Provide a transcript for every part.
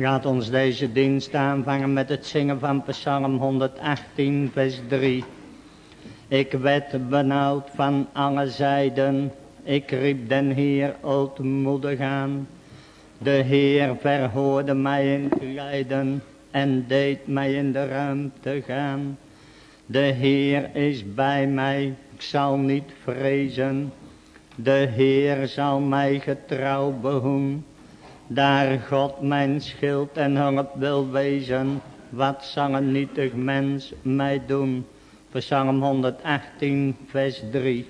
Laat ons deze dienst aanvangen met het zingen van Psalm 118, vers 3. Ik werd benauwd van alle zijden, ik riep den Heer ootmoedig aan. De Heer verhoorde mij in het lijden en deed mij in de ruimte gaan. De Heer is bij mij, ik zal niet vrezen. De Heer zal mij getrouw behoen. Daar God mijn schild en hulp wil wezen, wat zal een nietig mens mij doen? Psalm 118, vers 3.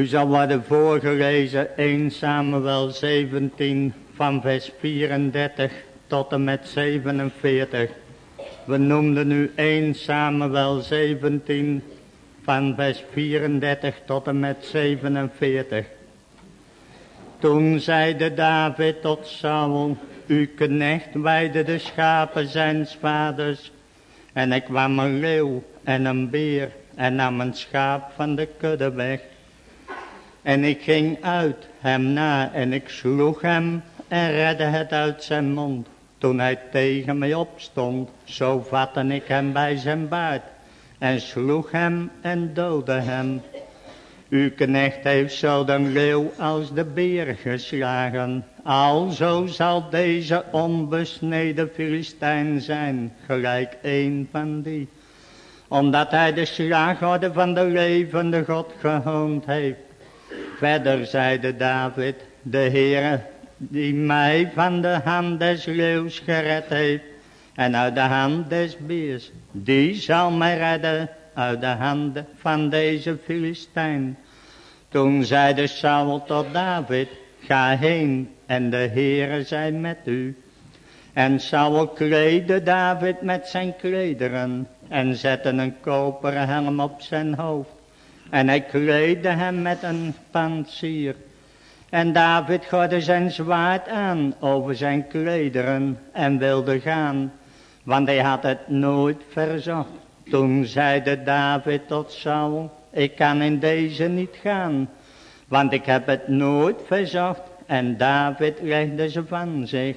U zal worden voorgelezen 1 Samuel 17 van vers 34 tot en met 47. We noemden nu 1 Samuel 17 van vers 34 tot en met 47. Toen zeide David tot Saul, uw knecht weide de schapen zijn vaders. En ik kwam een leeuw en een beer en nam een schaap van de kudde weg. En ik ging uit hem na en ik sloeg hem en redde het uit zijn mond. Toen hij tegen mij opstond, zo vatte ik hem bij zijn baard en sloeg hem en doodde hem. Uw knecht heeft zo de leeuw als de beer geslagen. Alzo zal deze onbesneden Filistijn zijn, gelijk een van die. Omdat hij de slagorde van de levende God gehoond heeft. Verder zeide David, de Heere die mij van de hand des leeuws gered heeft en uit de hand des beers, die zal mij redden uit de hand van deze Filistijn. Toen zeide Saul tot David, ga heen en de Heere zij met u. En Saul kleedde David met zijn klederen en zette een koperen helm op zijn hoofd. En hij kleedde hem met een pansier. En David gordde zijn zwaard aan over zijn klederen en wilde gaan, want hij had het nooit verzocht. Toen zeide David tot Saul, ik kan in deze niet gaan, want ik heb het nooit verzocht. En David legde ze van zich.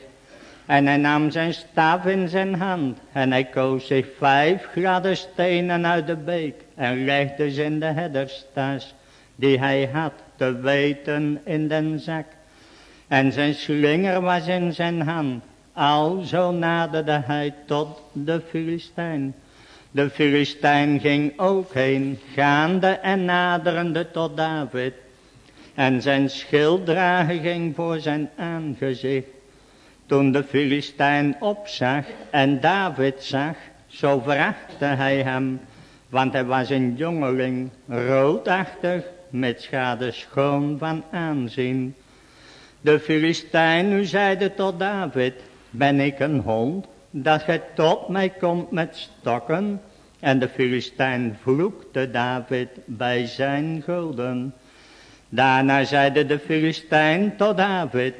En hij nam zijn staf in zijn hand en hij koos zich vijf graden stenen uit de beek en legde ze in de herderstas die hij had te weten in den zak. En zijn slinger was in zijn hand. Alzo naderde hij tot de Filistijn. De Filistijn ging ook heen, gaande en naderende tot David. En zijn schilddrager ging voor zijn aangezicht. Toen de Filistijn opzag en David zag, zo verachtte hij hem, want hij was een jongeling, roodachtig, met schade schoon van aanzien. De Filistijn nu zeide tot David, ben ik een hond, dat gij tot mij komt met stokken? En de Filistijn vloekte David bij zijn gulden. Daarna zeide de Filistijn tot David,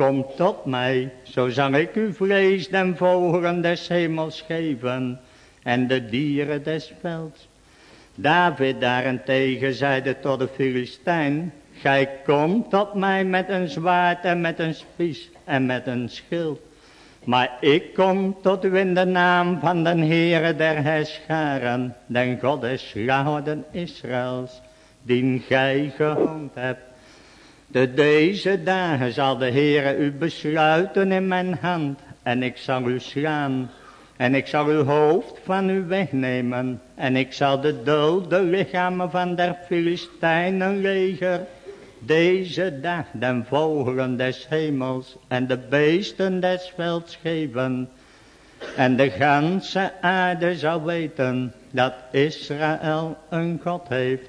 kom tot mij, zo zal ik u vlees den vogelen des hemels geven en de dieren des velds. David daarentegen zeide tot de Filistijn, gij komt tot mij met een zwaard en met een spies en met een schild. Maar ik kom tot u in de naam van den Heere der Herscharen, den God des Israëls, die gij gehoond hebt. De deze dagen zal de Heere u besluiten in mijn hand, en ik zal u slaan, en ik zal uw hoofd van u wegnemen, en ik zal de dode lichamen van der Filistijnen leger deze dag den vogelen des hemels en de beesten des velds geven. En de ganse aarde zal weten dat Israël een God heeft.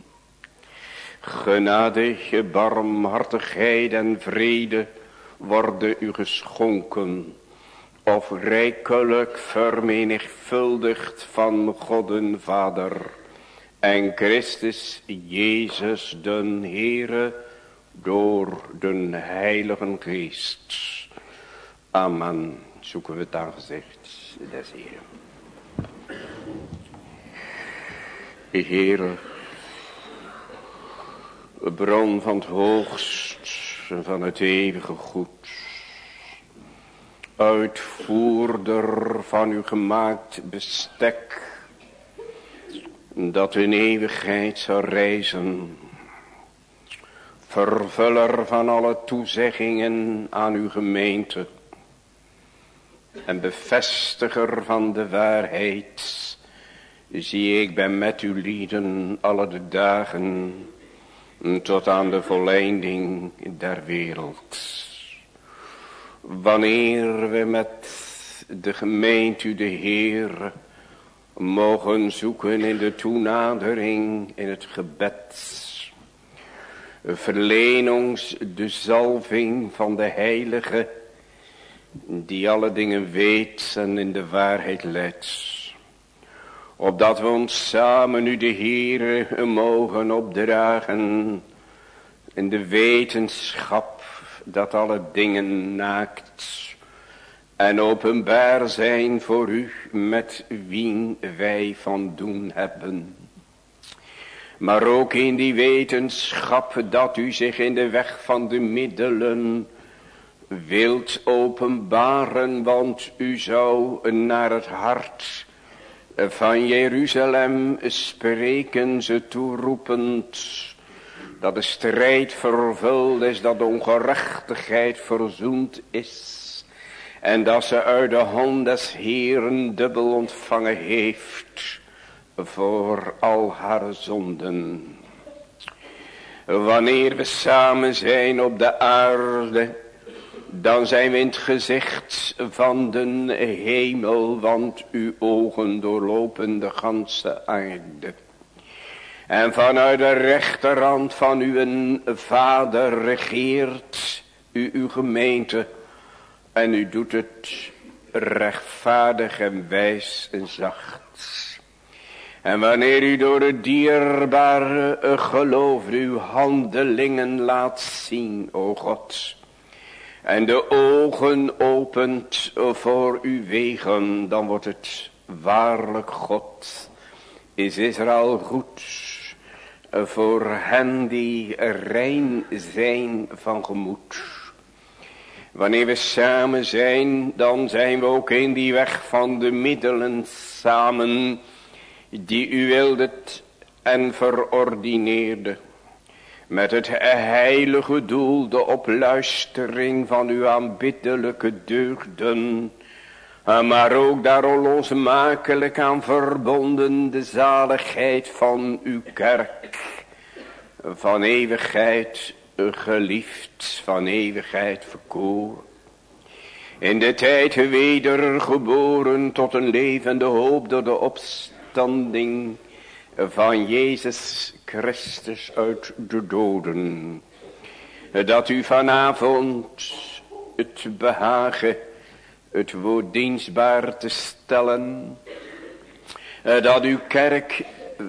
Genade, barmhartigheid en vrede worden u geschonken of rijkelijk vermenigvuldigd van God Vader en Christus Jezus den Heere door den Heiligen Geest. Amen. Zoeken we het aangezicht des Heeren. Heere, bron van het hoogst en van het eeuwige goed. Uitvoerder van uw gemaakt bestek, dat in eeuwigheid zal reizen, vervuller van alle toezeggingen aan uw gemeente, en bevestiger van de waarheid, zie ik ben met uw lieden alle de dagen, tot aan de volleinding der wereld. Wanneer we met de gemeente de Heer mogen zoeken in de toenadering in het gebed. Verleen ons de zalving van de Heilige die alle dingen weet en in de waarheid leidt. Opdat we ons samen nu de Heer mogen opdragen in de wetenschap dat alle dingen naakt en openbaar zijn voor u met wien wij van doen hebben. Maar ook in die wetenschap dat u zich in de weg van de middelen wilt openbaren, want u zou naar het hart van Jeruzalem spreken ze toeroepend dat de strijd vervuld is, dat de ongerechtigheid verzoend is. En dat ze uit de hand des Heeren dubbel ontvangen heeft voor al haar zonden. Wanneer we samen zijn op de aarde, dan zijn we in het gezicht van de hemel, want uw ogen doorlopen de ganse aarde. En vanuit de rechterhand van uw vader regeert u uw gemeente. En u doet het rechtvaardig en wijs en zacht. En wanneer u door het dierbare geloof uw handelingen laat zien, o God. En de ogen opent voor uw wegen, dan wordt het waarlijk God. Is Israël goed voor hen die rein zijn van gemoed. Wanneer we samen zijn, dan zijn we ook in die weg van de middelen samen, die u wildet en verordineerde. Met het heilige doel, de opluistering van uw aanbiddelijke deugden. Maar ook daar losmakelijk aan verbonden de zaligheid van uw kerk. Van eeuwigheid geliefd van eeuwigheid verkoor. In de tijd wedergeboren tot een levende hoop door de opstanding van Jezus Christus uit de doden. Dat u vanavond het behagen, het woord dienstbaar te stellen. Dat uw kerk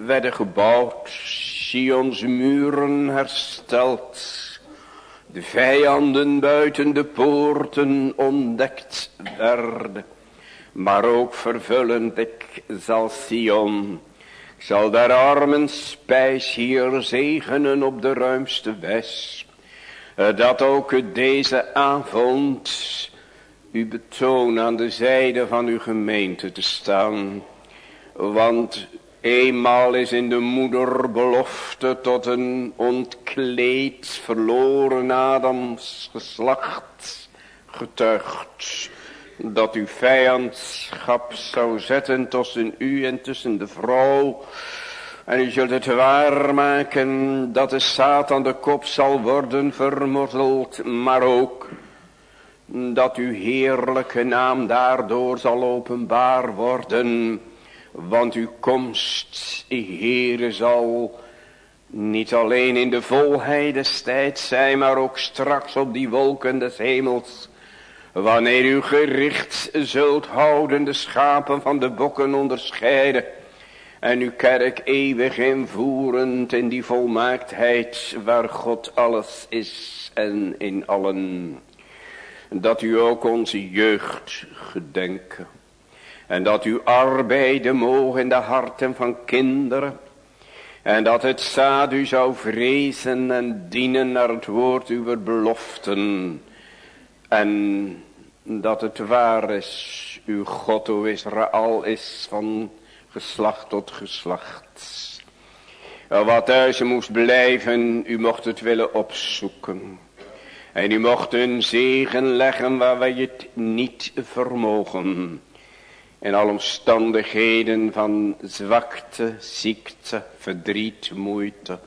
werd gebouwd, Sions muren hersteld de vijanden buiten de poorten ontdekt werden. Maar ook vervullend, ik zal Sion, zal daar armen spijs hier zegenen op de ruimste wes. Eh, dat ook deze avond u betoon aan de zijde van uw gemeente te staan. Want Eenmaal is in de moeder belofte tot een ontkleed verloren Adams geslacht getuigd. Dat uw vijandschap zou zetten tussen u en tussen de vrouw. En u zult het waarmaken dat de Satan de kop zal worden vermorzeld. Maar ook dat uw heerlijke naam daardoor zal openbaar worden want uw komst, Heere, zal niet alleen in de volheid des tijds zijn, maar ook straks op die wolken des hemels. Wanneer u gericht zult houden, de schapen van de bokken onderscheiden. En uw kerk eeuwig invoerend in die volmaaktheid waar God alles is en in allen. Dat u ook onze jeugd gedenken en dat u arbeiden mogen in de harten van kinderen. En dat het zaad u zou vrezen en dienen naar het woord uw beloften. En dat het waar is, uw God, o Israël, is van geslacht tot geslacht. Wat thuis moest blijven, u mocht het willen opzoeken. En u mocht een zegen leggen waar wij het niet vermogen in alle omstandigheden van zwakte, ziekte, verdriet, moeite.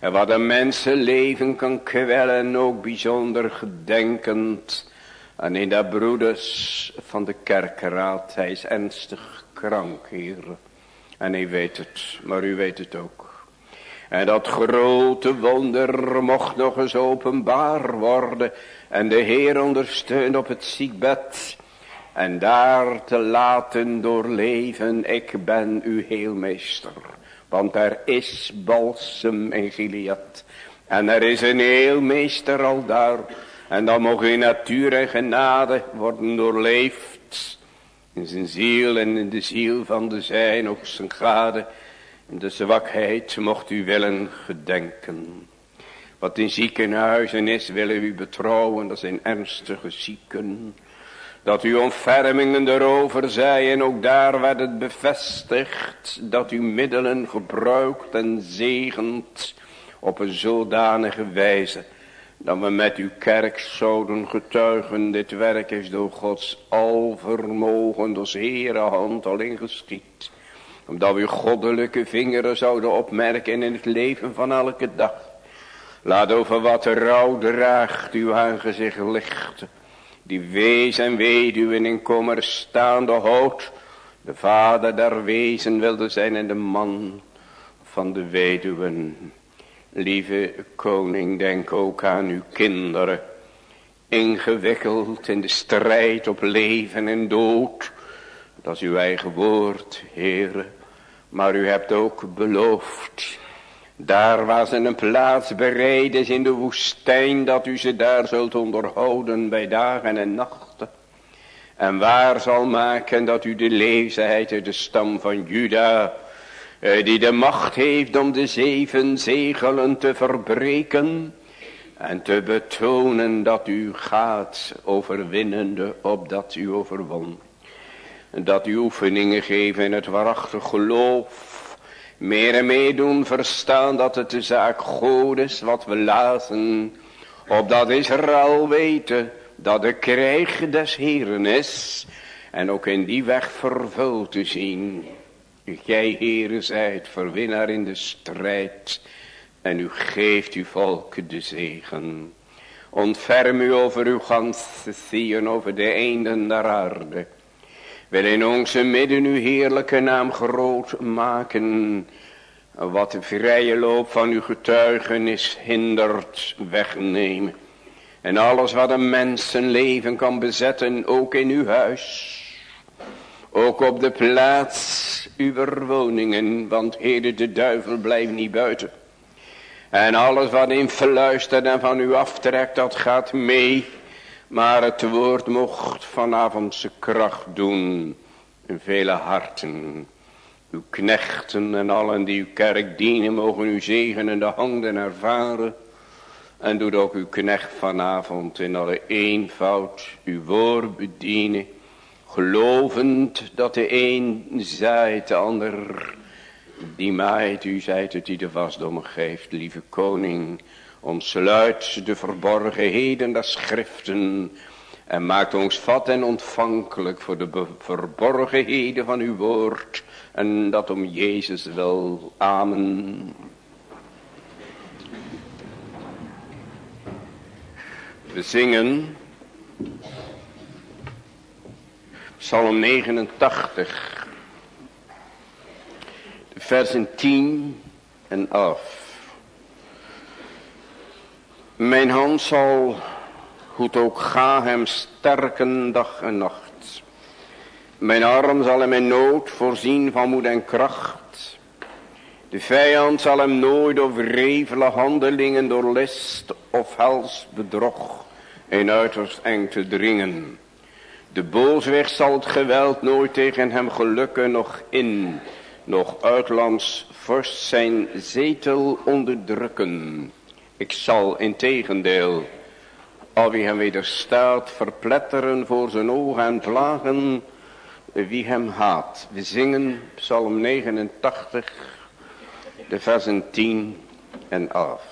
En wat een mensenleven kan kwellen, ook bijzonder gedenkend. En in de broeders van de kerkraad, hij is ernstig krank, hier. En hij weet het, maar u weet het ook. En dat grote wonder mocht nog eens openbaar worden. En de Heer ondersteunt op het ziekbed en daar te laten doorleven, ik ben uw heelmeester. Want er is balsem in Gilead. En er is een heelmeester al daar. En dan mogen in natuur en genade worden doorleefd. In zijn ziel en in de ziel van de zijn, ook zijn gade. In de zwakheid mocht u willen gedenken. Wat in ziekenhuizen is, willen u betrouwen, dat zijn ernstige zieken. Dat uw ontfermingen erover zij en ook daar werd het bevestigd dat u middelen gebruikt en zegent op een zodanige wijze. Dat we met uw kerk zouden getuigen, dit werk is door Gods alvermogen, door Heere hand alleen geschied. Omdat we uw goddelijke vingeren zouden opmerken in het leven van elke dag. Laat over wat rouw draagt uw aangezicht lichten die wees en weduwen in kommer staande houdt. De vader der wezen wilde zijn en de man van de weduwen. Lieve koning, denk ook aan uw kinderen. Ingewikkeld in de strijd op leven en dood. Dat is uw eigen woord, heren. Maar u hebt ook beloofd. Daar was een plaats bereid is in de woestijn. Dat u ze daar zult onderhouden bij dagen en nachten. En waar zal maken dat u de leefheid uit de stam van Juda. Eh, die de macht heeft om de zeven zegelen te verbreken. En te betonen dat u gaat overwinnende opdat u overwon. Dat u oefeningen geven in het waarachtig geloof. Meer en meer doen verstaan dat het de zaak God is wat we laten. Opdat Israël weten dat de krijg des Heren is. En ook in die weg vervuld te zien. Gij Heere zijt verwinnaar in de strijd. En u geeft uw volk de zegen. Ontferm u over uw ganse Sion, over de eenden der aarde. Wil in onze midden uw heerlijke naam groot maken. Wat de vrije loop van uw getuigenis hindert wegnemen. En alles wat een mensenleven kan bezetten, ook in uw huis. Ook op de plaats uw woningen, want heden de duivel blijft niet buiten. En alles wat in verluistert en van u aftrekt, dat gaat mee. Maar het woord mocht vanavond zijn kracht doen in vele harten. Uw knechten en allen die uw kerk dienen, mogen uw zegen in de handen ervaren. En doet ook uw knecht vanavond in alle eenvoud uw woord bedienen. Gelovend dat de een zaait, de ander die maait. U zijt het die de wasdom geeft, lieve koning. Ontsluit de verborgenheden der schriften. En maakt ons vat en ontvankelijk voor de verborgenheden van uw woord. En dat om Jezus wil. Amen. We zingen Psalm 89, versen 10 en 11. Mijn hand zal, hoe ook ga, hem sterken dag en nacht. Mijn arm zal hem in nood voorzien van moed en kracht. De vijand zal hem nooit door wrevele handelingen, door list of hels bedrog in uiterst eng te dringen. De boosweg zal het geweld nooit tegen hem gelukken, nog in, nog uitlands vorst zijn zetel onderdrukken. Ik zal in tegendeel, al wie hem wederstaat, verpletteren voor zijn ogen en plagen wie hem haat. We zingen Psalm 89, de versen 10 en 11.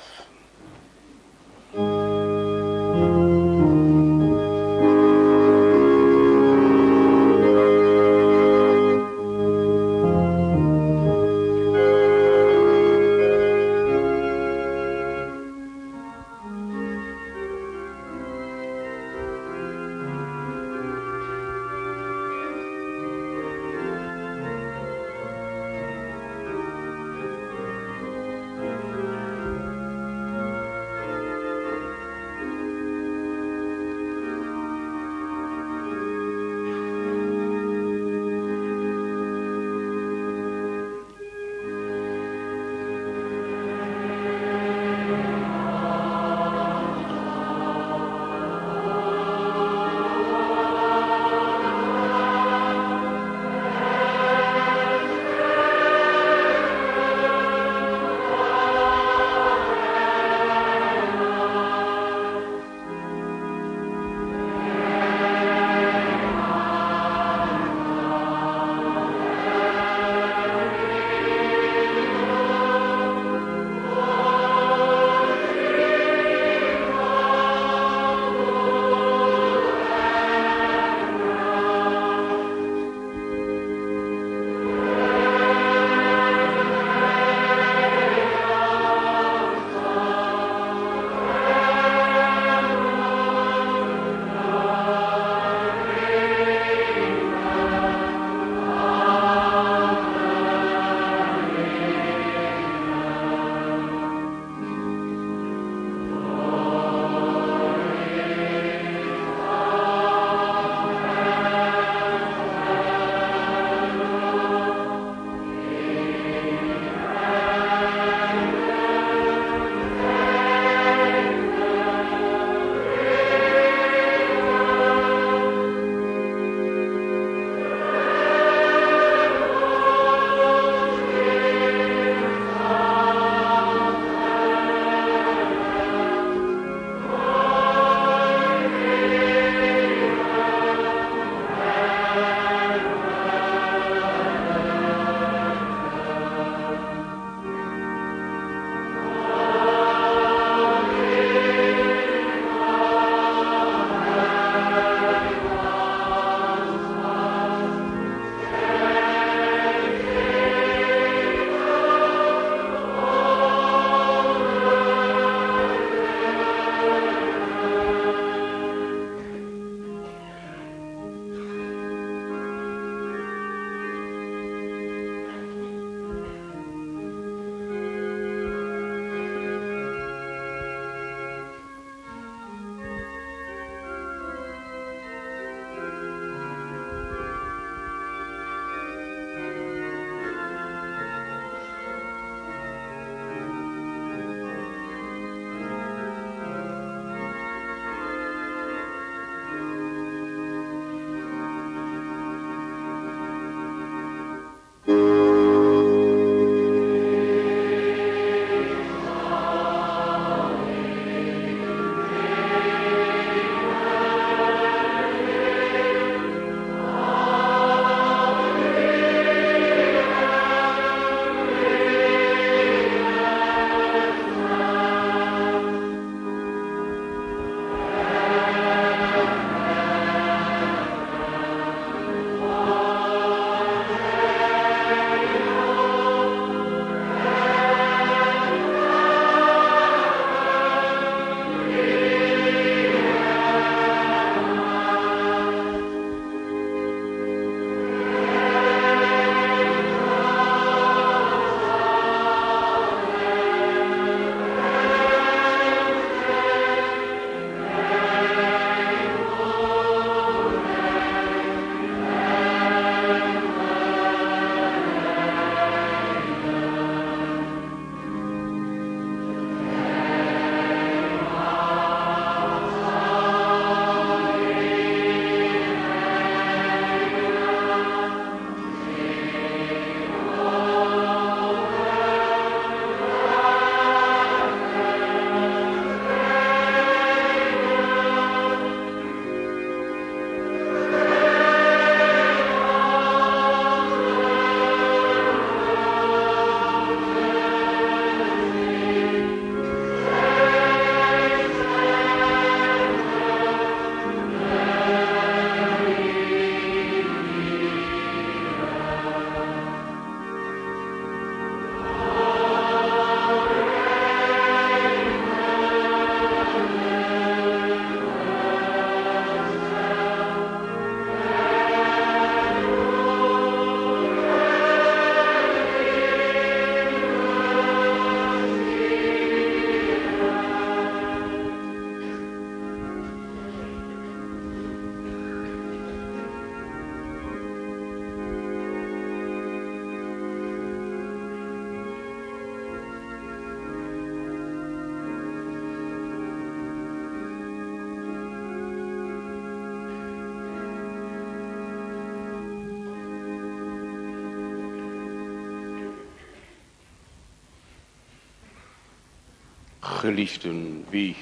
Geliefden, wie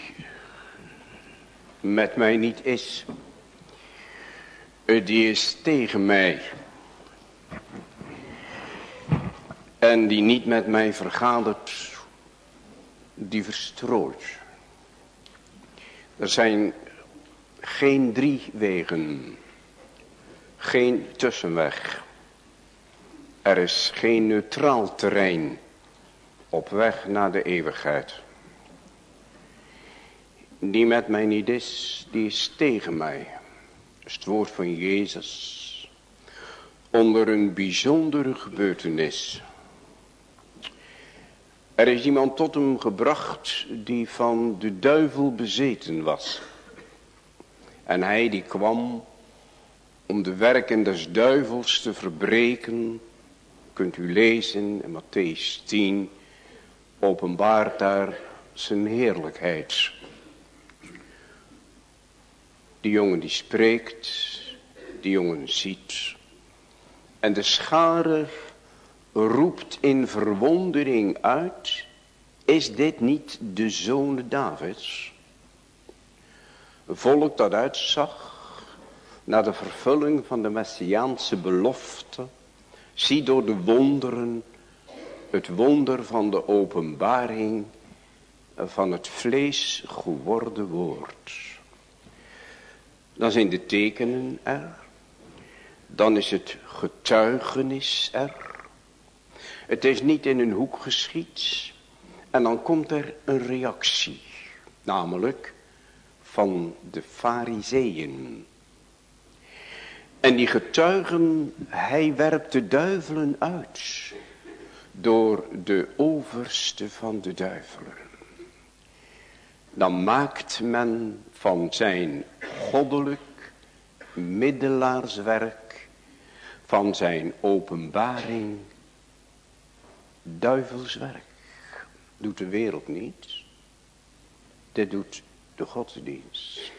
met mij niet is, die is tegen mij. En die niet met mij vergadert, die verstrooit. Er zijn geen drie wegen, geen tussenweg. Er is geen neutraal terrein op weg naar de eeuwigheid. Die met mij niet is, die is tegen mij. Dat is het woord van Jezus. Onder een bijzondere gebeurtenis. Er is iemand tot hem gebracht die van de duivel bezeten was. En hij die kwam om de werken des duivels te verbreken. Kunt u lezen in Matthäus 10. Openbaart daar zijn heerlijkheid. Die jongen die spreekt. Die jongen ziet. En de schare roept in verwondering uit. Is dit niet de zoon Davids? Volk dat uitzag naar de vervulling van de Messiaanse belofte. Zie door de wonderen het wonder van de openbaring van het vlees geworden woord. Dan zijn de tekenen er. Dan is het getuigenis er. Het is niet in een hoek geschied. En dan komt er een reactie. Namelijk van de fariseeën. En die getuigen, hij werpt de duivelen uit. Door de overste van de duivelen. Dan maakt men van zijn goddelijk middelaarswerk. Van zijn openbaring duivelswerk. Doet de wereld niet. Dit doet de godsdienst.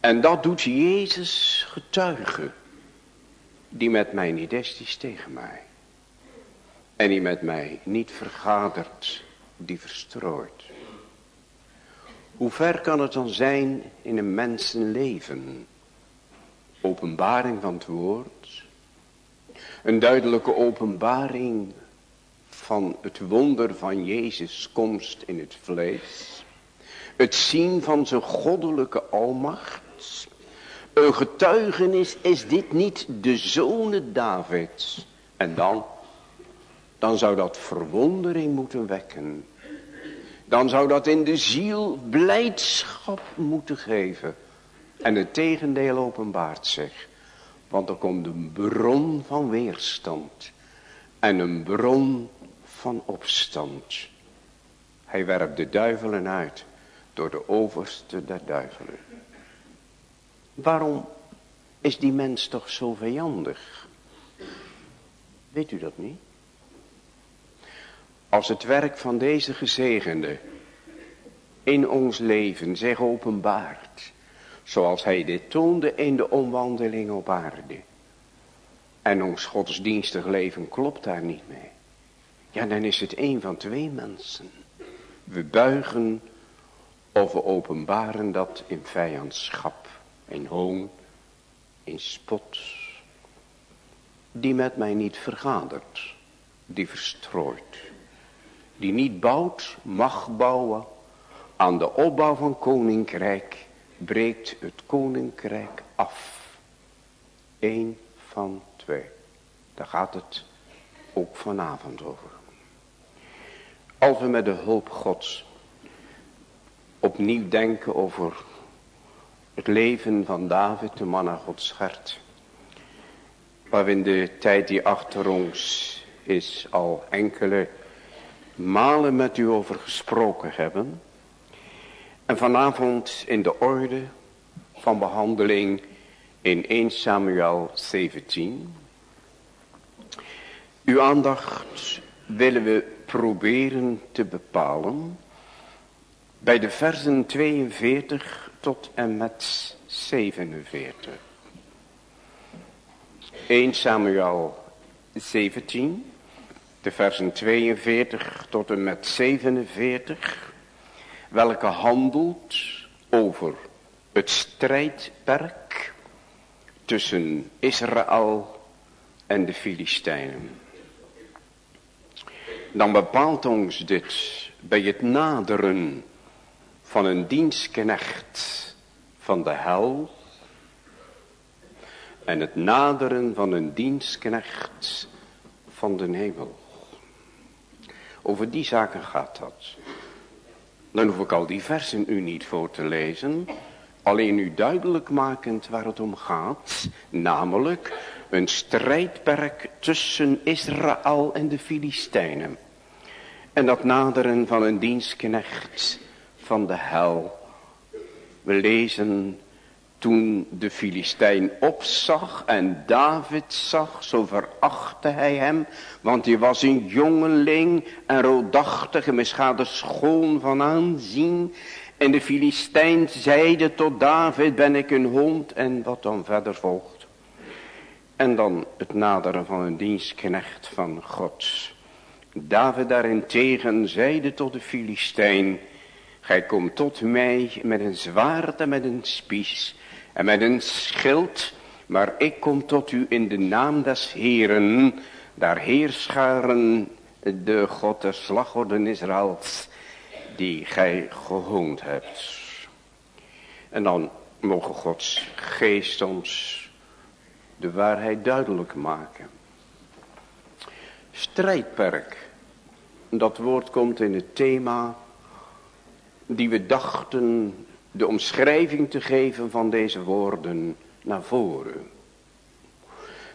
En dat doet Jezus getuigen. Die met mij niet is, is tegen mij. En die met mij niet vergadert, die verstrooit. Hoe ver kan het dan zijn in een mensenleven? Openbaring van het woord. Een duidelijke openbaring van het wonder van Jezus komst in het vlees. Het zien van zijn goddelijke almacht. Een getuigenis is dit niet de zonen Davids. En dan, dan zou dat verwondering moeten wekken. Dan zou dat in de ziel blijdschap moeten geven. En het tegendeel openbaart zich. Want er komt een bron van weerstand. En een bron van opstand. Hij werpt de duivelen uit door de overste der duivelen. Waarom is die mens toch zo vijandig? Weet u dat niet? Als het werk van deze gezegende in ons leven zich openbaart, zoals hij dit toonde in de omwandeling op aarde, en ons godsdienstig leven klopt daar niet mee, ja dan is het een van twee mensen. We buigen of we openbaren dat in vijandschap, in hoon, in spot. Die met mij niet vergadert, die verstrooit. Die niet bouwt, mag bouwen. Aan de opbouw van koninkrijk breekt het koninkrijk af. Eén van twee. Daar gaat het ook vanavond over. Als we met de hulp gods opnieuw denken over het leven van David, de man naar Gods hart. Waar de tijd die achter ons is al enkele malen met u over gesproken hebben. En vanavond in de orde van behandeling in 1 Samuel 17. Uw aandacht willen we proberen te bepalen bij de versen 42 tot en met 47. 1 Samuel 17, de versen 42 tot en met 47. welke handelt over het strijdperk tussen Israël en de Filistijnen. Dan bepaalt ons dit bij het naderen van een dienstknecht van de hel en het naderen van een dienstknecht van de hemel. Over die zaken gaat dat. Dan hoef ik al die versen u niet voor te lezen. Alleen u duidelijk makend waar het om gaat. Namelijk een strijdperk tussen Israël en de Filistijnen. En dat naderen van een dienstknecht van de hel. We lezen toen de Filistijn opzag en David zag, zo verachtte hij hem, want hij was een jongeling en roodachtig en mischade schoon van aanzien. En de Filistijn zeide tot David, ben ik een hond en wat dan verder volgt. En dan het naderen van een dienstknecht van God. David daarentegen zeide tot de Filistijn, gij komt tot mij met een zwaard en met een spies en met een schild, maar ik kom tot u in de naam des Heeren, daar heerscharen de God der slagorden die gij gehoond hebt. En dan mogen Gods geest ons de waarheid duidelijk maken. Strijdperk, dat woord komt in het thema die we dachten de omschrijving te geven van deze woorden naar voren.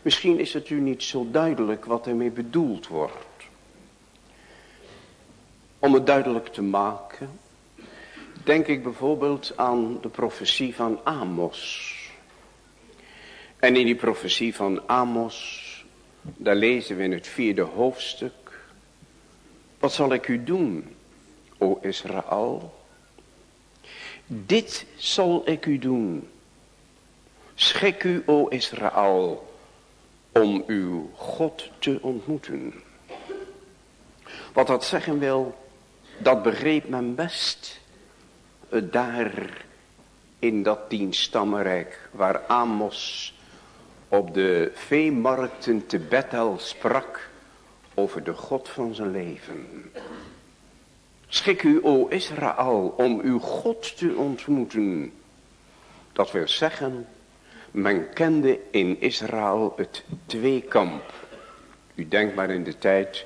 Misschien is het u niet zo duidelijk wat ermee bedoeld wordt. Om het duidelijk te maken, denk ik bijvoorbeeld aan de profetie van Amos. En in die profetie van Amos, daar lezen we in het vierde hoofdstuk. Wat zal ik u doen, o Israël? Dit zal ik u doen. Schik u, o Israël, om uw God te ontmoeten. Wat dat zeggen wil, dat begreep men best. Daar in dat tienstammenrijk waar Amos op de veemarkten te Bethel sprak over de God van zijn leven. Schik u, o Israël, om uw God te ontmoeten. Dat wil zeggen, men kende in Israël het tweekamp. U denkt maar in de tijd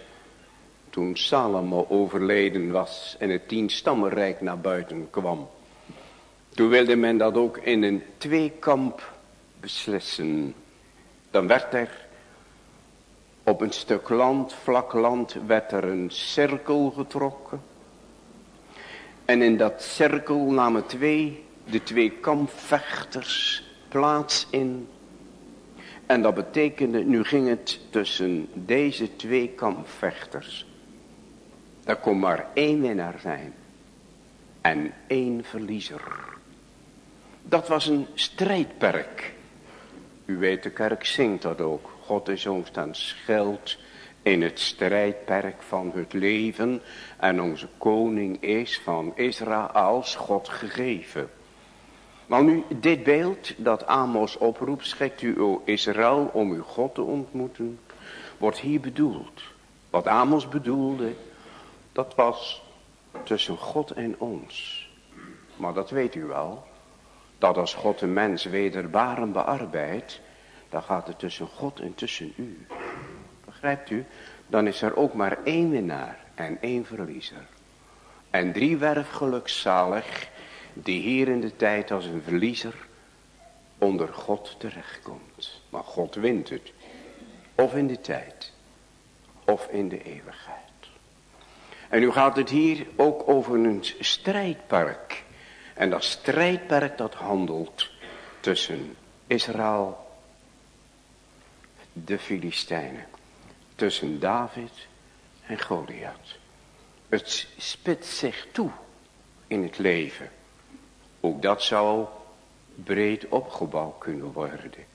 toen Salomo overleden was en het tienstammenrijk naar buiten kwam. Toen wilde men dat ook in een tweekamp beslissen. Dan werd er op een stuk land, vlak land, werd er een cirkel getrokken. En in dat cirkel namen twee, de twee kampvechters plaats in. En dat betekende, nu ging het tussen deze twee kampvechters. Er kon maar één winnaar zijn. En één verliezer. Dat was een strijdperk. U weet, de kerk zingt dat ook. God is ons dan schild in het strijdperk van het leven. En onze koning is van Israëls God gegeven. Maar nu, dit beeld dat Amos oproept, schikt u, o Israël, om uw God te ontmoeten, wordt hier bedoeld. Wat Amos bedoelde, dat was tussen God en ons. Maar dat weet u wel, dat als God de mens wederbaren bearbeidt, dan gaat het tussen God en tussen u. Begrijpt u? Dan is er ook maar één winnaar en één verliezer. En driewerf gelukzalig die hier in de tijd als een verliezer onder God terechtkomt. Maar God wint het. Of in de tijd. Of in de eeuwigheid. En nu gaat het hier ook over een strijdpark. En dat strijdperk dat handelt tussen Israël, de Filistijnen tussen David en Goliath. Het spitst zich toe in het leven. Ook dat zou breed opgebouwd kunnen worden.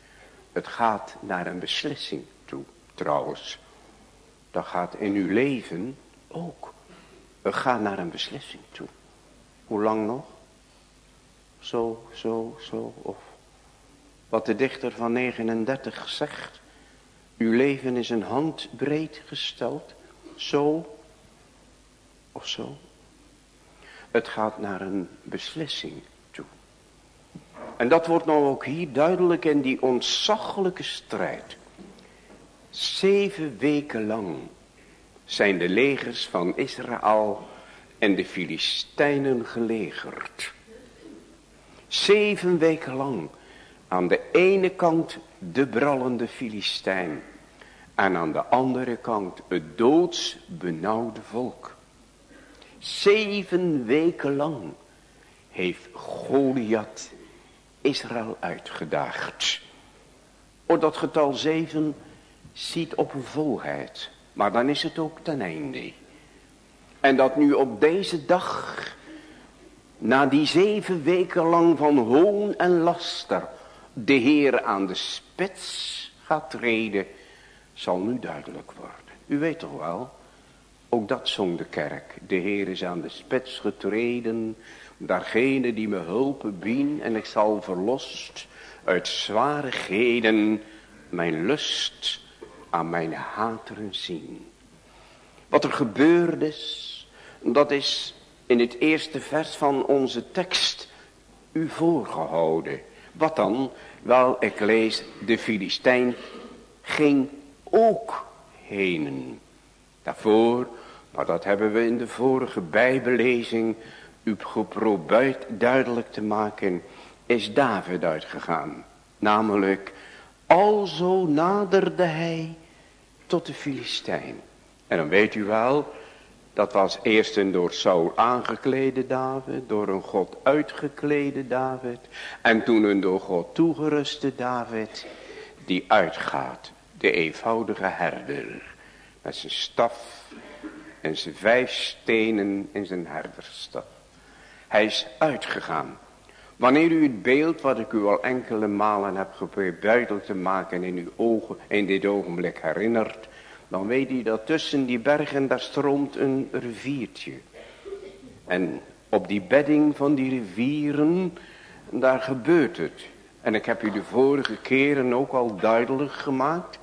Het gaat naar een beslissing toe trouwens. Dat gaat in uw leven ook. Het gaat naar een beslissing toe. Hoe lang nog? Zo, zo, zo. Of wat de dichter van 39 zegt. Uw leven is een handbreed gesteld. Zo of zo. Het gaat naar een beslissing toe. En dat wordt nou ook hier duidelijk in die ontzaglijke strijd. Zeven weken lang zijn de legers van Israël en de Filistijnen gelegerd. Zeven weken lang aan de ene kant de brallende Filistijn en aan de andere kant het doodsbenauwde volk. Zeven weken lang heeft Goliath Israël uitgedaagd. O, dat getal zeven ziet op een volheid. Maar dan is het ook ten einde. En dat nu op deze dag, na die zeven weken lang van hoon en laster, de Heer aan de spits gaat treden, zal nu duidelijk worden. U weet toch wel, ook dat zong de kerk. De Heer is aan de spits getreden, daargene die me hulpen bien en ik zal verlost uit zwarigheden mijn lust aan mijn hateren zien. Wat er gebeurd is, dat is in het eerste vers van onze tekst u voorgehouden. Wat dan? Wel, ik lees, de Filistijn ging ook heen. Daarvoor, maar dat hebben we in de vorige bijbellezing u geprobeerd duidelijk te maken, is David uitgegaan. Namelijk, alzo naderde hij tot de Filistijn. En dan weet u wel, dat was eerst een door Saul aangeklede David, door een God uitgeklede David. En toen een door God toegeruste David, die uitgaat, de eenvoudige herder. Met zijn staf en zijn vijf stenen in zijn herderstaf. Hij is uitgegaan. Wanneer u het beeld wat ik u al enkele malen heb geprobeerd duidelijk te maken in uw ogen in dit ogenblik herinnert dan weet hij dat tussen die bergen daar stroomt een riviertje. En op die bedding van die rivieren, daar gebeurt het. En ik heb u de vorige keren ook al duidelijk gemaakt,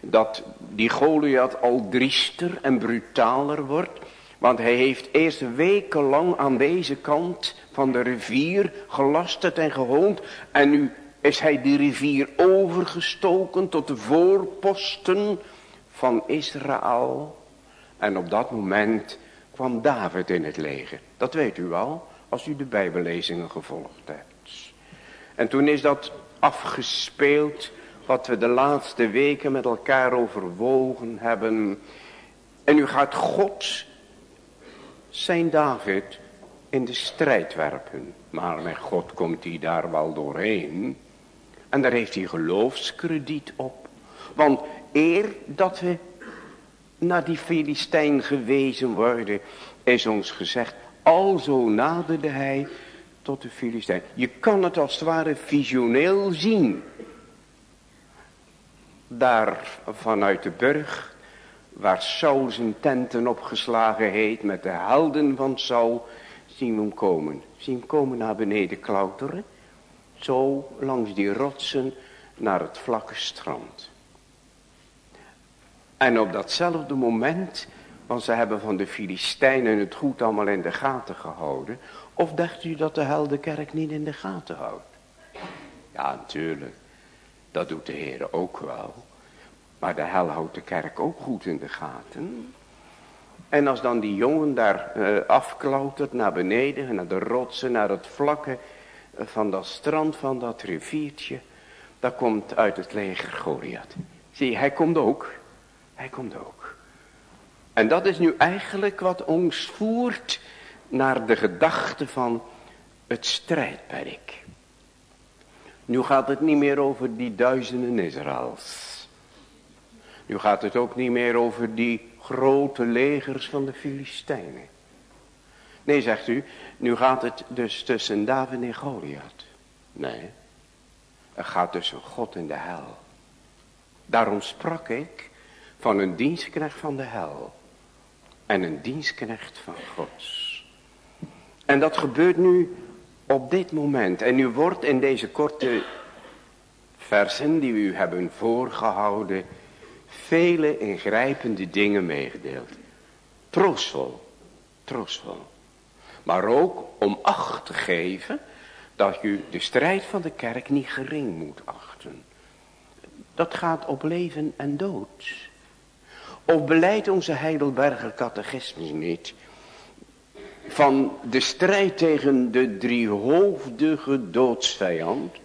dat die Goliath al driester en brutaler wordt. Want hij heeft eerst wekenlang aan deze kant van de rivier gelasterd en gehoond. En nu is hij die rivier overgestoken tot de voorposten van Israël. En op dat moment kwam David in het leger. Dat weet u wel, als u de bijbellezingen gevolgd hebt. En toen is dat afgespeeld wat we de laatste weken met elkaar overwogen hebben. En nu gaat God zijn David in de strijd werpen. Maar met God komt hij daar wel doorheen. En daar heeft hij geloofskrediet op. Want eer dat we naar die Filistijn gewezen worden, is ons gezegd, alzo naderde hij tot de Filistijn. Je kan het als het ware visioneel zien. Daar vanuit de burg, waar Saul zijn tenten opgeslagen heeft met de helden van Saul, zien we hem komen. Zien hem komen naar beneden klauteren. Zo langs die rotsen naar het vlakke strand. En op datzelfde moment, want ze hebben van de Filistijnen het goed allemaal in de gaten gehouden. Of dacht u dat de heldenkerk niet in de gaten houdt? Ja, natuurlijk. Dat doet de Heer ook wel. Maar de hel houdt de kerk ook goed in de gaten. En als dan die jongen daar uh, afklautert naar beneden, naar de rotsen, naar het vlakke uh, van dat strand van dat riviertje. Daar komt uit het leger Goliath. Zie, hij komt ook. Hij komt ook. En dat is nu eigenlijk wat ons voert naar de gedachte van het strijdperk. Nu gaat het niet meer over die duizenden Israëls. Nu gaat het ook niet meer over die grote legers van de Filistijnen. Nee, zegt u, nu gaat het dus tussen David en Goliath. Nee, het gaat tussen God en de hel. Daarom sprak ik van een dienstknecht van de hel en een dienstknecht van Gods. En dat gebeurt nu op dit moment. En u wordt in deze korte versen die we u hebben voorgehouden, vele ingrijpende dingen meegedeeld. Troostvol, troostvol. Maar ook om acht te geven dat u de strijd van de kerk niet gering moet achten. Dat gaat op leven en dood. Of beleidt onze Heidelberger catechismus niet van de strijd tegen de driehoofdige doodsvijand.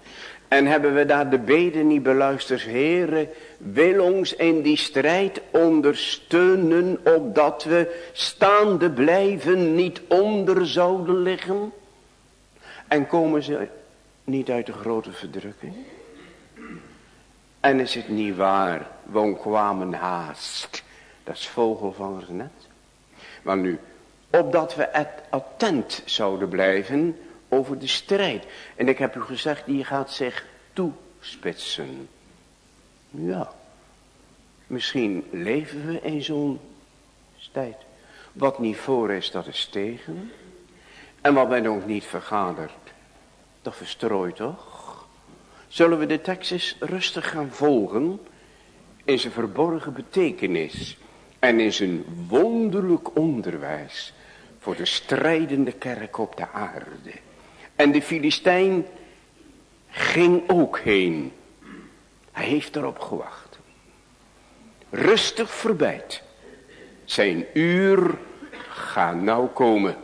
En hebben we daar de beden niet beluisterd, heren, wil ons in die strijd ondersteunen, opdat we staande blijven, niet onder zouden liggen. En komen ze niet uit de grote verdrukking? En is het niet waar, we kwamen haast. Dat is vogelvangers net. Maar nu, opdat we attent zouden blijven over de strijd. En ik heb u gezegd, die gaat zich toespitsen. Ja, misschien leven we in zo'n tijd. Wat niet voor is, dat is tegen. En wat men ook niet vergadert, dat verstrooit toch? Zullen we de tekst eens rustig gaan volgen in zijn verborgen betekenis en in zijn wonderlijk onderwijs voor de strijdende kerk op de aarde. En de Filistijn ging ook heen. Hij heeft erop gewacht. Rustig verbijt. Zijn uur gaat nou komen.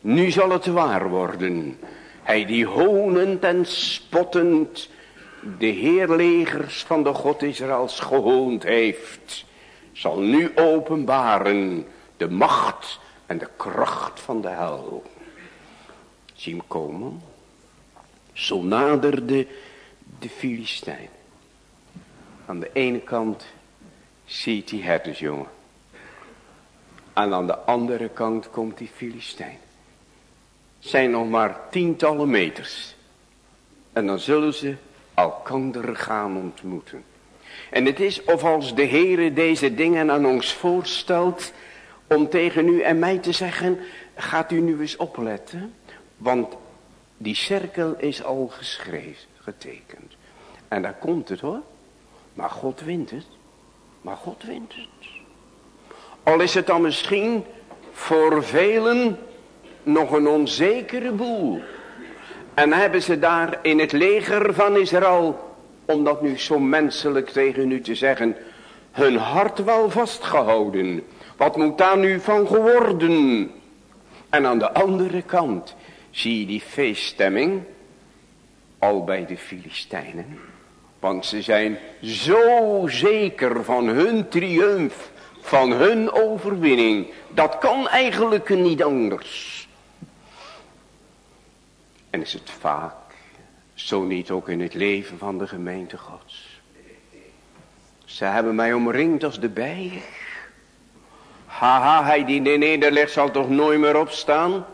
Nu zal het waar worden. Hij die honend en spottend de heerlegers van de God Israëls gehoond heeft. Zal nu openbaren de macht en de kracht van de hel. Zie hem komen. Zo naderde de Filistijn. Aan de ene kant ziet hij herdersjongen. En aan de andere kant komt die Filistijn. Zijn nog maar tientallen meters. En dan zullen ze elkander gaan ontmoeten. En het is of als de Heere deze dingen aan ons voorstelt om tegen u en mij te zeggen, gaat u nu eens opletten, want die cirkel is al geschreven, getekend. En daar komt het hoor, maar God wint het, maar God wint het. Al is het dan misschien voor velen nog een onzekere boel. En hebben ze daar in het leger van Israël, om dat nu zo menselijk tegen u te zeggen, hun hart wel vastgehouden. Wat moet daar nu van geworden? En aan de andere kant zie je die feeststemming al bij de Filistijnen. Want ze zijn zo zeker van hun triumf, van hun overwinning. Dat kan eigenlijk niet anders. En is het vaak, zo niet ook in het leven van de gemeente gods. Ze hebben mij omringd als de bijen. Haha, hij die nederlegt zal toch nooit meer opstaan?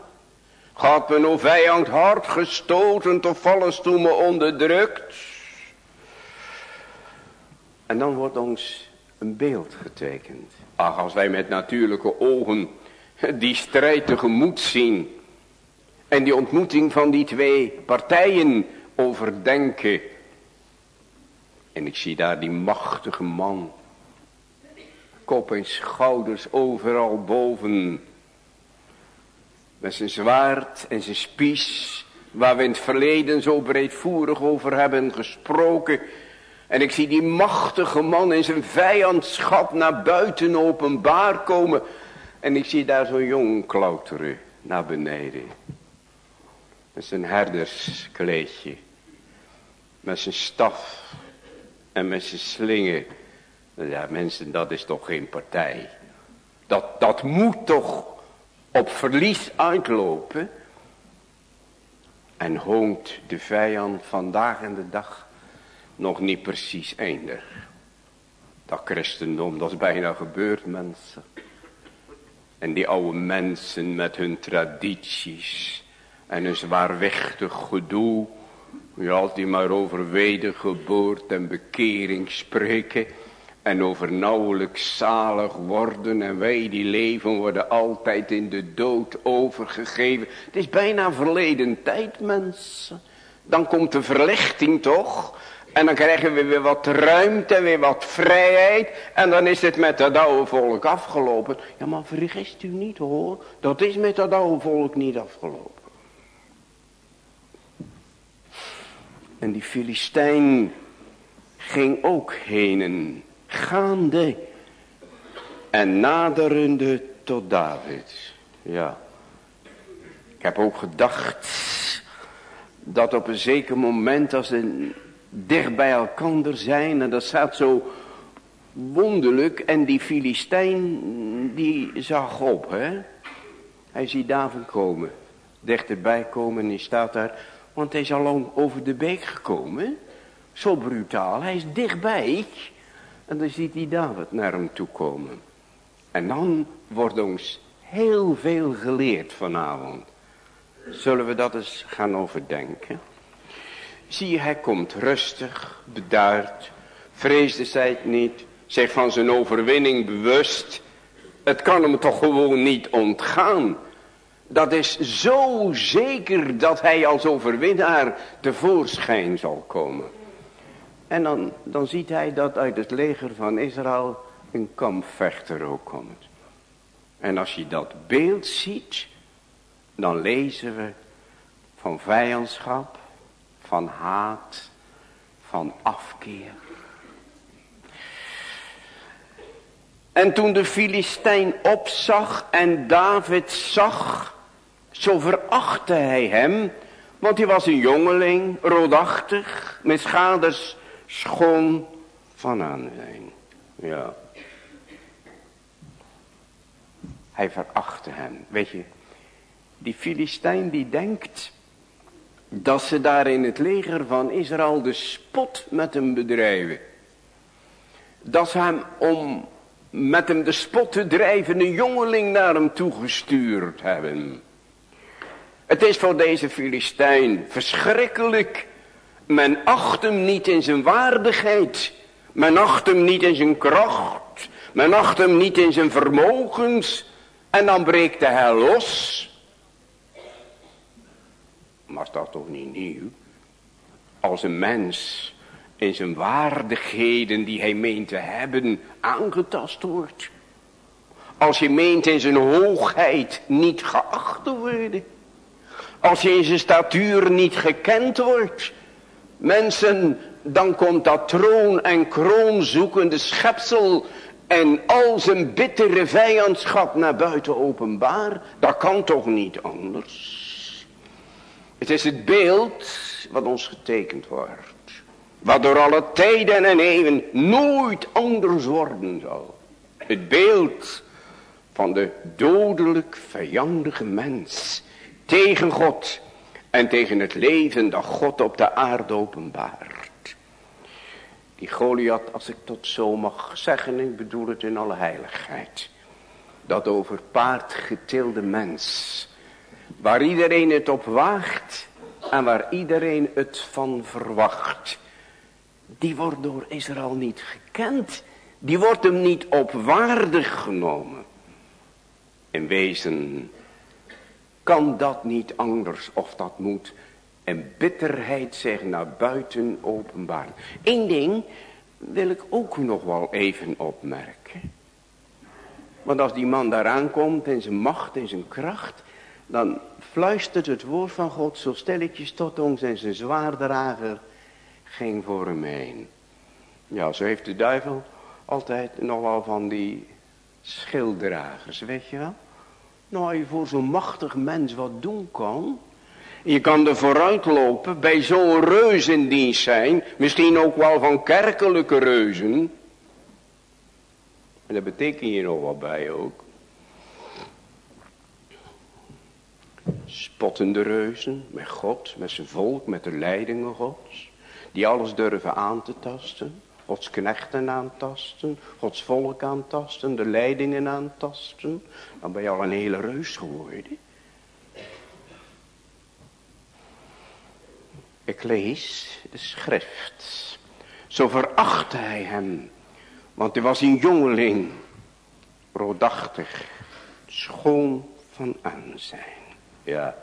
Men o vijand hard gestoten, toch vallen toen me onderdrukt? En dan wordt ons een beeld getekend. Ach, als wij met natuurlijke ogen die strijd tegemoet zien. En die ontmoeting van die twee partijen overdenken. En ik zie daar die machtige man kop en schouders overal boven. Met zijn zwaard en zijn spies, waar we in het verleden zo breedvoerig over hebben gesproken. En ik zie die machtige man in zijn vijandschap naar buiten openbaar komen. En ik zie daar zo'n jong klauteren naar beneden. Met zijn herderskleedje. Met zijn staf en met zijn slingen. Ja mensen, dat is toch geen partij. Dat, dat moet toch op verlies uitlopen. En hoont de vijand vandaag en de dag nog niet precies eender. Dat christendom, dat is bijna gebeurd mensen. En die oude mensen met hun tradities en hun zwaarwichtig gedoe. Je altijd maar over wedergeboorte en bekering spreken. En over nauwelijks zalig worden en wij die leven worden altijd in de dood overgegeven. Het is bijna verleden tijd mensen. Dan komt de verlichting toch. En dan krijgen we weer wat ruimte, weer wat vrijheid. En dan is het met dat oude volk afgelopen. Ja, maar vergist u niet hoor. Dat is met dat oude volk niet afgelopen. En die Filistijn ging ook heen, gaande en naderende tot David. Ja. Ik heb ook gedacht dat op een zeker moment als ze dicht bij elkaar zijn en dat staat zo wonderlijk en die Filistijn die zag op hè. Hij ziet David komen, dichterbij komen en die staat daar, want hij is al lang over de beek gekomen. Zo brutaal, hij is dichtbij. En dan ziet hij David naar hem toe komen. En dan wordt ons heel veel geleerd vanavond. Zullen we dat eens gaan overdenken? Zie je, hij komt rustig, bedaard, vreesde zij het niet, zich van zijn overwinning bewust. Het kan hem toch gewoon niet ontgaan. Dat is zo zeker dat hij als overwinnaar tevoorschijn zal komen. En dan, dan ziet hij dat uit het leger van Israël een kampvechter ook komt. En als je dat beeld ziet, dan lezen we van vijandschap, van haat, van afkeer. En toen de Filistijn opzag en David zag, zo verachtte hij hem, want hij was een jongeling, roodachtig, met schaders schoon van aanzijn. Ja. Hij verachtte hem. Weet je, die Filistijn die denkt dat ze daar in het leger van Israël de spot met hem bedrijven. Dat ze hem om met hem de spot te drijven een jongeling naar hem toegestuurd hebben. Het is voor deze Filistijn verschrikkelijk men acht hem niet in zijn waardigheid. Men acht hem niet in zijn kracht. Men acht hem niet in zijn vermogens. En dan breekt hij los. Maar dat toch niet nieuw? Als een mens in zijn waardigheden die hij meent te hebben aangetast wordt. Als je meent in zijn hoogheid niet geacht te worden. Als je in zijn statuur niet gekend wordt. Mensen, dan komt dat troon en kroon zoekende schepsel en al zijn bittere vijandschap naar buiten openbaar. Dat kan toch niet anders. Het is het beeld wat ons getekend wordt. Wat door alle tijden en eeuwen nooit anders worden zal. Het beeld van de dodelijk vijandige mens tegen God en tegen het leven dat God op de aarde openbaart. Die Goliath, als ik tot zo mag zeggen, ik bedoel het in alle heiligheid. Dat over paard getilde mens, waar iedereen het op waagt en waar iedereen het van verwacht. Die wordt door Israël niet gekend. Die wordt hem niet op waardig genomen. In wezen kan dat niet anders of dat moet en bitterheid zich naar buiten openbaar. Eén ding wil ik ook nog wel even opmerken. Want als die man daar aankomt in zijn macht en zijn kracht, dan fluistert het woord van God zo stelletjes tot ons en zijn zwaardrager ging voor hem heen. Ja, zo heeft de duivel altijd nog wel van die schilddragers, weet je wel. Nou, je voor zo'n machtig mens wat doen kan. Je kan er vooruit lopen, bij zo'n reus in dienst zijn. Misschien ook wel van kerkelijke reuzen. En dat betekent hier nog wat bij ook. Spottende reuzen met God, met zijn volk, met de leidingen gods. Die alles durven aan te tasten. Gods knechten aantasten, Gods volk aantasten, de leidingen aantasten. Dan ben je al een hele reus geworden. Ik lees de schrift. Zo verachtte hij hem Want hij was een jongeling, roodachtig, schoon van aanzijn. Ja,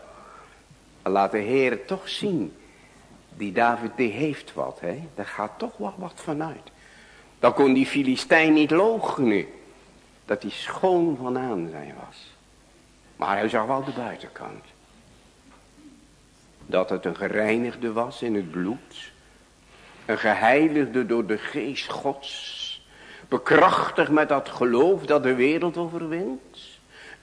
laat de Heer toch zien, die David die heeft wat, hè? daar gaat toch wel wat vanuit. Dan kon die Filistijn niet logenen, dat hij schoon van aanzijn was. Maar hij zag wel de buitenkant. Dat het een gereinigde was in het bloed. Een geheiligde door de geest gods. Bekrachtigd met dat geloof dat de wereld overwint.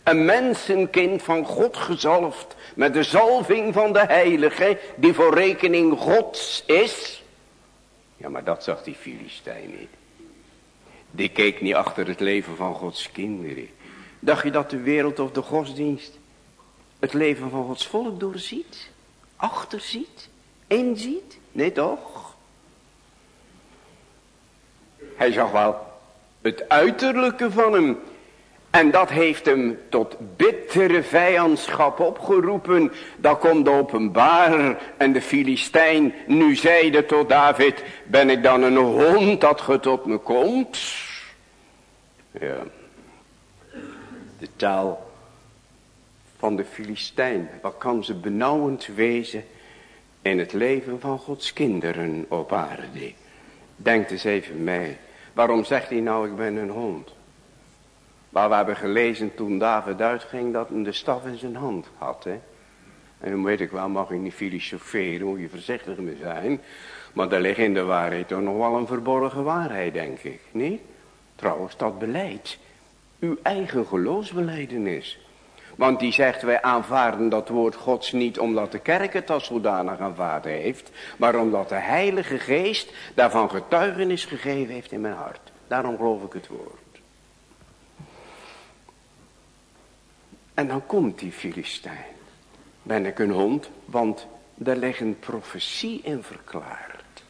Een mensenkind van God gezalfd met de zalving van de heilige die voor rekening gods is. Ja, maar dat zag die Filistijn niet. Die keek niet achter het leven van Gods kinderen. Dacht je dat de wereld of de godsdienst het leven van Gods volk doorziet? Achterziet? Inziet? Nee toch? Hij zag wel het uiterlijke van hem. En dat heeft hem tot bittere vijandschap opgeroepen. Dat komt de openbaar en de Filistijn nu zeide tot David, ben ik dan een hond dat ge tot me komt? Ja, de taal van de Filistijn, wat kan ze benauwend wezen in het leven van Gods kinderen op aarde. Denk eens even mee, waarom zegt hij nou ik ben een hond? Maar we hebben gelezen toen David uitging dat hij de staf in zijn hand had. Hè? En dan weet ik wel, mag ik niet filosoferen, moet je voorzichtig mee zijn. Maar daar ligt in de waarheid toch nog wel een verborgen waarheid, denk ik. Niet? Trouwens, dat beleid. Uw eigen geloofsbeleidenis. Want die zegt, wij aanvaarden dat woord gods niet omdat de kerk het als zodanig aanvaarden heeft. Maar omdat de heilige geest daarvan getuigenis gegeven heeft in mijn hart. Daarom geloof ik het woord. En dan komt die Filistijn. Ben ik een hond? Want daar ligt een profetie in verklaard.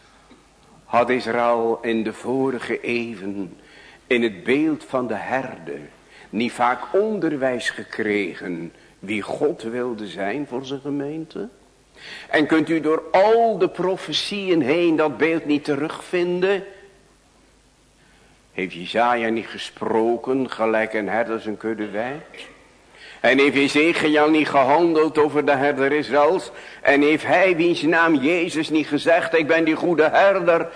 Had Israël in de vorige eeuwen in het beeld van de herder niet vaak onderwijs gekregen wie God wilde zijn voor zijn gemeente? En kunt u door al de profetieën heen dat beeld niet terugvinden? Heeft Jezaja niet gesproken gelijk een herder zijn kudde wijdt? En heeft Ezekiel niet gehandeld over de herder Israëls? En heeft hij, wiens naam Jezus, niet gezegd, ik ben die goede herder.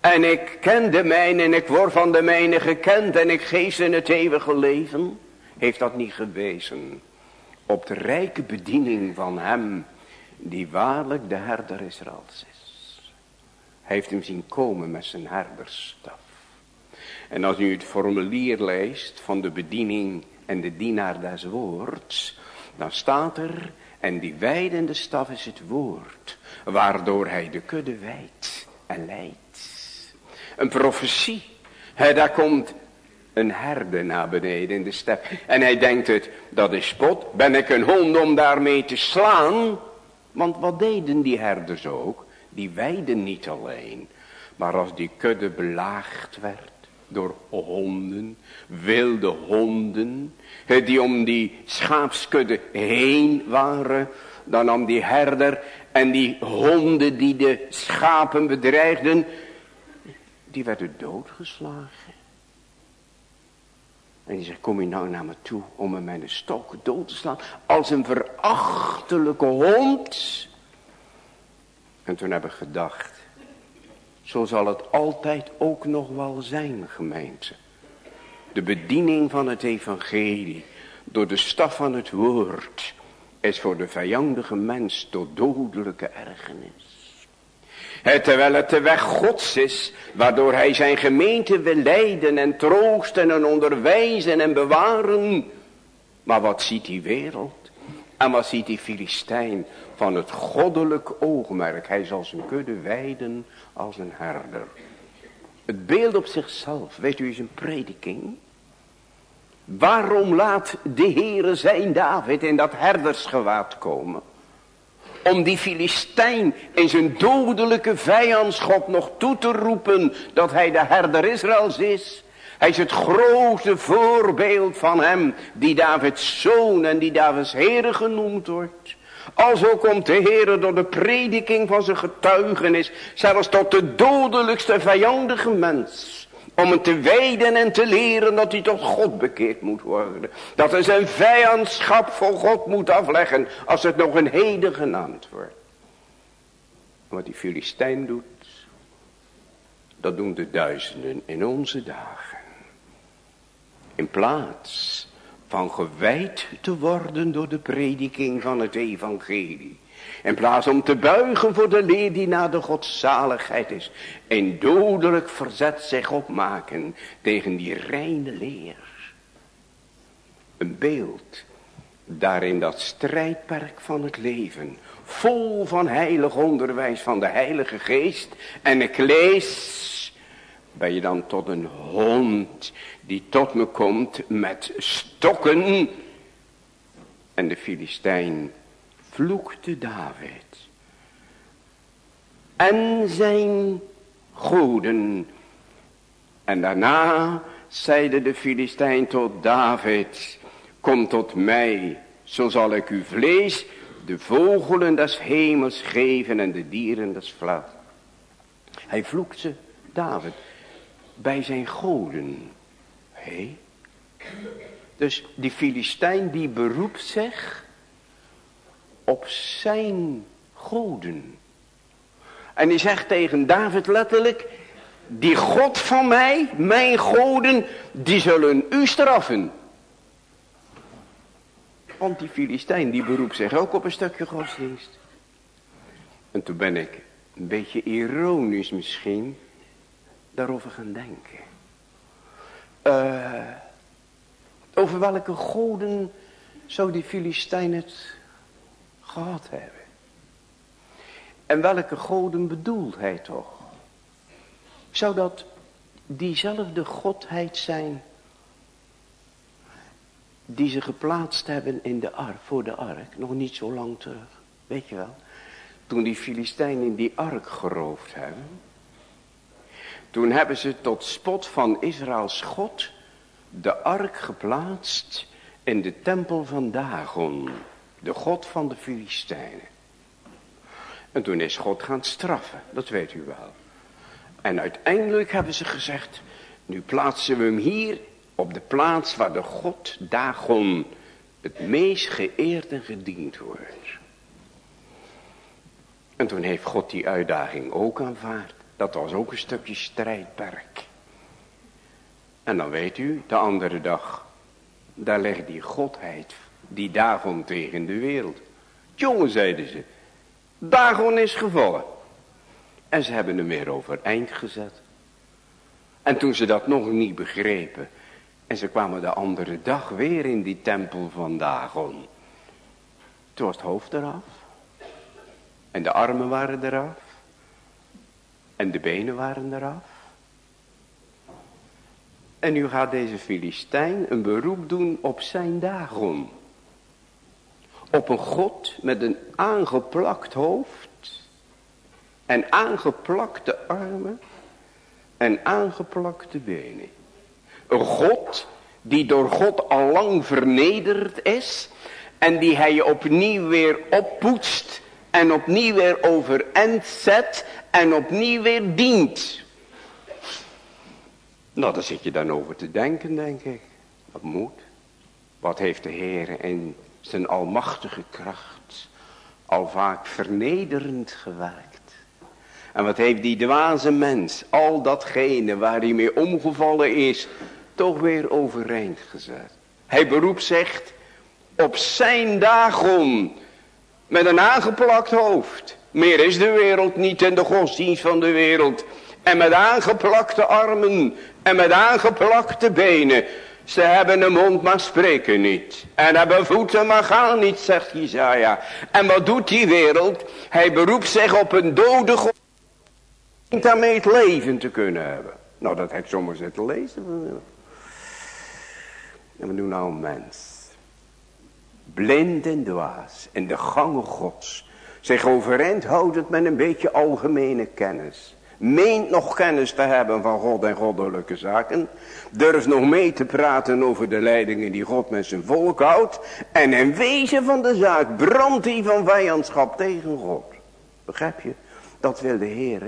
En ik ken de mijne en ik word van de mijne gekend en ik geef ze in het eeuwige leven? Heeft dat niet gewezen op de rijke bediening van hem, die waarlijk de herder Israëls is. Hij heeft hem zien komen met zijn herderstaf. En als u het formulier leest van de bediening en de dienaar des woords, dan staat er, en die wijdende staf is het woord, waardoor hij de kudde wijdt en leidt. Een profetie, he, daar komt een herder naar beneden in de step. En hij denkt het, dat is spot, ben ik een hond om daarmee te slaan? Want wat deden die herders ook? Die weiden niet alleen, maar als die kudde belaagd werd door honden, wilde honden, die om die schaapskudde heen waren. Dan nam die herder en die honden die de schapen bedreigden, die werden doodgeslagen. En die zegt, kom je nou naar me toe om me een stok dood te slaan. Als een verachtelijke hond. En toen heb ik gedacht, zo zal het altijd ook nog wel zijn gemeente. De bediening van het evangelie door de staf van het woord is voor de vijandige mens tot dodelijke ergernis. terwijl het de weg gods is, waardoor hij zijn gemeente wil leiden en troosten en onderwijzen en bewaren. Maar wat ziet die wereld? En wat ziet die Filistijn van het goddelijk oogmerk? Hij zal zijn kudde wijden als een herder. Het beeld op zichzelf, weet u, is een prediking. Waarom laat de Heere zijn David in dat herdersgewaad komen? Om die Filistijn in zijn dodelijke vijandschap nog toe te roepen dat hij de herder Israëls is. Hij is het grote voorbeeld van hem die Davids zoon en die Davids Heere genoemd wordt. Alzo komt de Heere door de prediking van zijn getuigenis zelfs tot de dodelijkste vijandige mens Om hem te wijden en te leren dat hij tot God bekeerd moet worden. Dat hij zijn vijandschap voor God moet afleggen als het nog een heden genaamd wordt. Wat die Filistijn doet, dat doen de duizenden in onze dagen. In plaats van gewijd te worden door de prediking van het evangelie. In plaats om te buigen voor de leer die naar de godzaligheid is. En dodelijk verzet zich opmaken tegen die reine leer. Een beeld daarin dat strijdperk van het leven. Vol van heilig onderwijs van de heilige geest. En ik lees ben je dan tot een hond die tot me komt met stokken. En de Filistijn vloekte David. En zijn goden. En daarna zeide de Filistijn tot David. Kom tot mij, zo zal ik u vlees, de vogelen des hemels geven en de dieren des vlak. Hij vloekte David bij zijn goden. Hé? Dus die Filistijn die beroept zich op zijn goden. En die zegt tegen David letterlijk, die God van mij, mijn goden, die zullen u straffen. Want die Filistijn die beroept zich ook op een stukje godsdienst. En toen ben ik een beetje ironisch misschien daarover gaan denken. Uh, over welke goden zou die Filistijn het gehad hebben? En welke goden bedoelt hij toch? Zou dat diezelfde godheid zijn die ze geplaatst hebben in de ark, voor de ark, nog niet zo lang terug, weet je wel? Toen die Filistijnen die ark geroofd hebben, toen hebben ze tot spot van Israëls God de ark geplaatst in de tempel van Dagon, de God van de Filistijnen. En toen is God gaan straffen, dat weet u wel. En uiteindelijk hebben ze gezegd, nu plaatsen we hem hier op de plaats waar de God Dagon het meest geëerd en gediend wordt. En toen heeft God die uitdaging ook aanvaard. Dat was ook een stukje strijdperk. En dan weet u, de andere dag, daar legt die godheid, die Dagon tegen de wereld. Jongen, zeiden ze, Dagon is gevallen. En ze hebben hem weer overeind gezet. En toen ze dat nog niet begrepen, en ze kwamen de andere dag weer in die tempel van Dagon. Toen was het hoofd eraf. En de armen waren eraf. En de benen waren eraf. En nu gaat deze Filistijn een beroep doen op zijn Dagon. Op een God met een aangeplakt hoofd. En aangeplakte armen. En aangeplakte benen. Een God die door God al lang vernederd is. En die hij opnieuw weer oppoetst. En opnieuw weer overeind zet en opnieuw weer dient. Nou, daar zit je dan over te denken, denk ik. Wat moet? Wat heeft de Heer in zijn almachtige kracht al vaak vernederend gewerkt? En wat heeft die dwaze mens, al datgene waar hij mee omgevallen is, toch weer overeind gezet? Hij beroept zegt op zijn dagon met een aangeplakt hoofd. Meer is de wereld niet en de godsdienst van de wereld. En met aangeplakte armen en met aangeplakte benen. Ze hebben een mond maar spreken niet. En hebben voeten maar gaan niet, zegt Jezaja. En wat doet die wereld? Hij beroept zich op een dode God. Om daarmee het leven te kunnen hebben. Nou, dat heb ik zomaar zitten lezen. En we doen nou een mens. Blind en dwaas in de gangen gods zich overeind houdend met een beetje algemene kennis. Meent nog kennis te hebben van God en goddelijke zaken. Durft nog mee te praten over de leidingen die God met zijn volk houdt. En in wezen van de zaak brandt hij van vijandschap tegen God. Begrijp je? Dat wil de Heer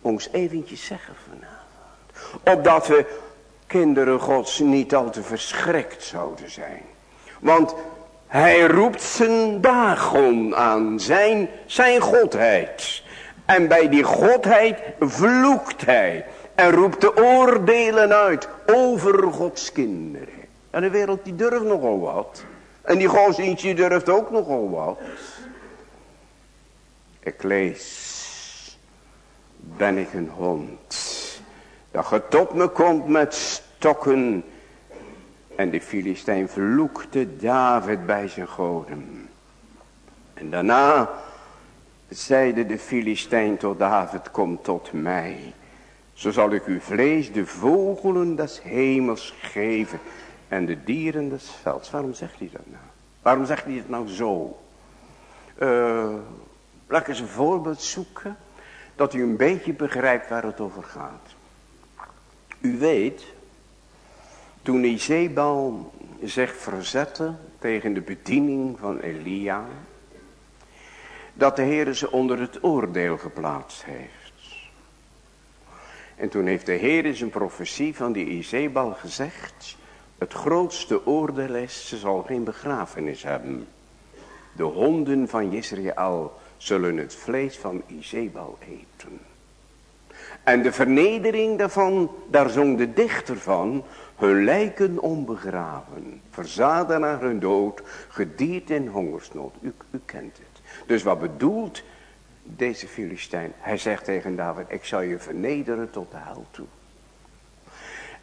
ons eventjes zeggen vanavond. Opdat we kinderen gods niet al te verschrikt zouden zijn. Want hij roept zijn dagon aan, zijn, zijn godheid. En bij die godheid vloekt hij. En roept de oordelen uit over Gods kinderen. En de wereld die durft nogal wat. En die godsdienstje durft ook nogal wat. Ik lees. Ben ik een hond. Dat je tot me komt met stokken. En de Filistijn vloekte David bij zijn goden. En daarna zeide de Filistijn tot David, kom tot mij. Zo zal ik uw vlees de vogelen des hemels geven en de dieren des velds. Waarom zegt hij dat nou? Waarom zegt hij het nou zo? Uh, laat ik eens een voorbeeld zoeken, dat u een beetje begrijpt waar het over gaat. U weet, toen Izebal zich verzette tegen de bediening van Elia, dat de Heer ze onder het oordeel geplaatst heeft. En toen heeft de Heer zijn profetie van die Izebal gezegd, het grootste oordeel is, ze zal geen begrafenis hebben. De honden van Israël zullen het vlees van Izebal eten. En de vernedering daarvan, daar zong de dichter van, hun lijken onbegraven, verzaden naar hun dood, gedierd in hongersnood. U, u kent het. Dus wat bedoelt deze Filistijn? Hij zegt tegen David, ik zal je vernederen tot de hel toe.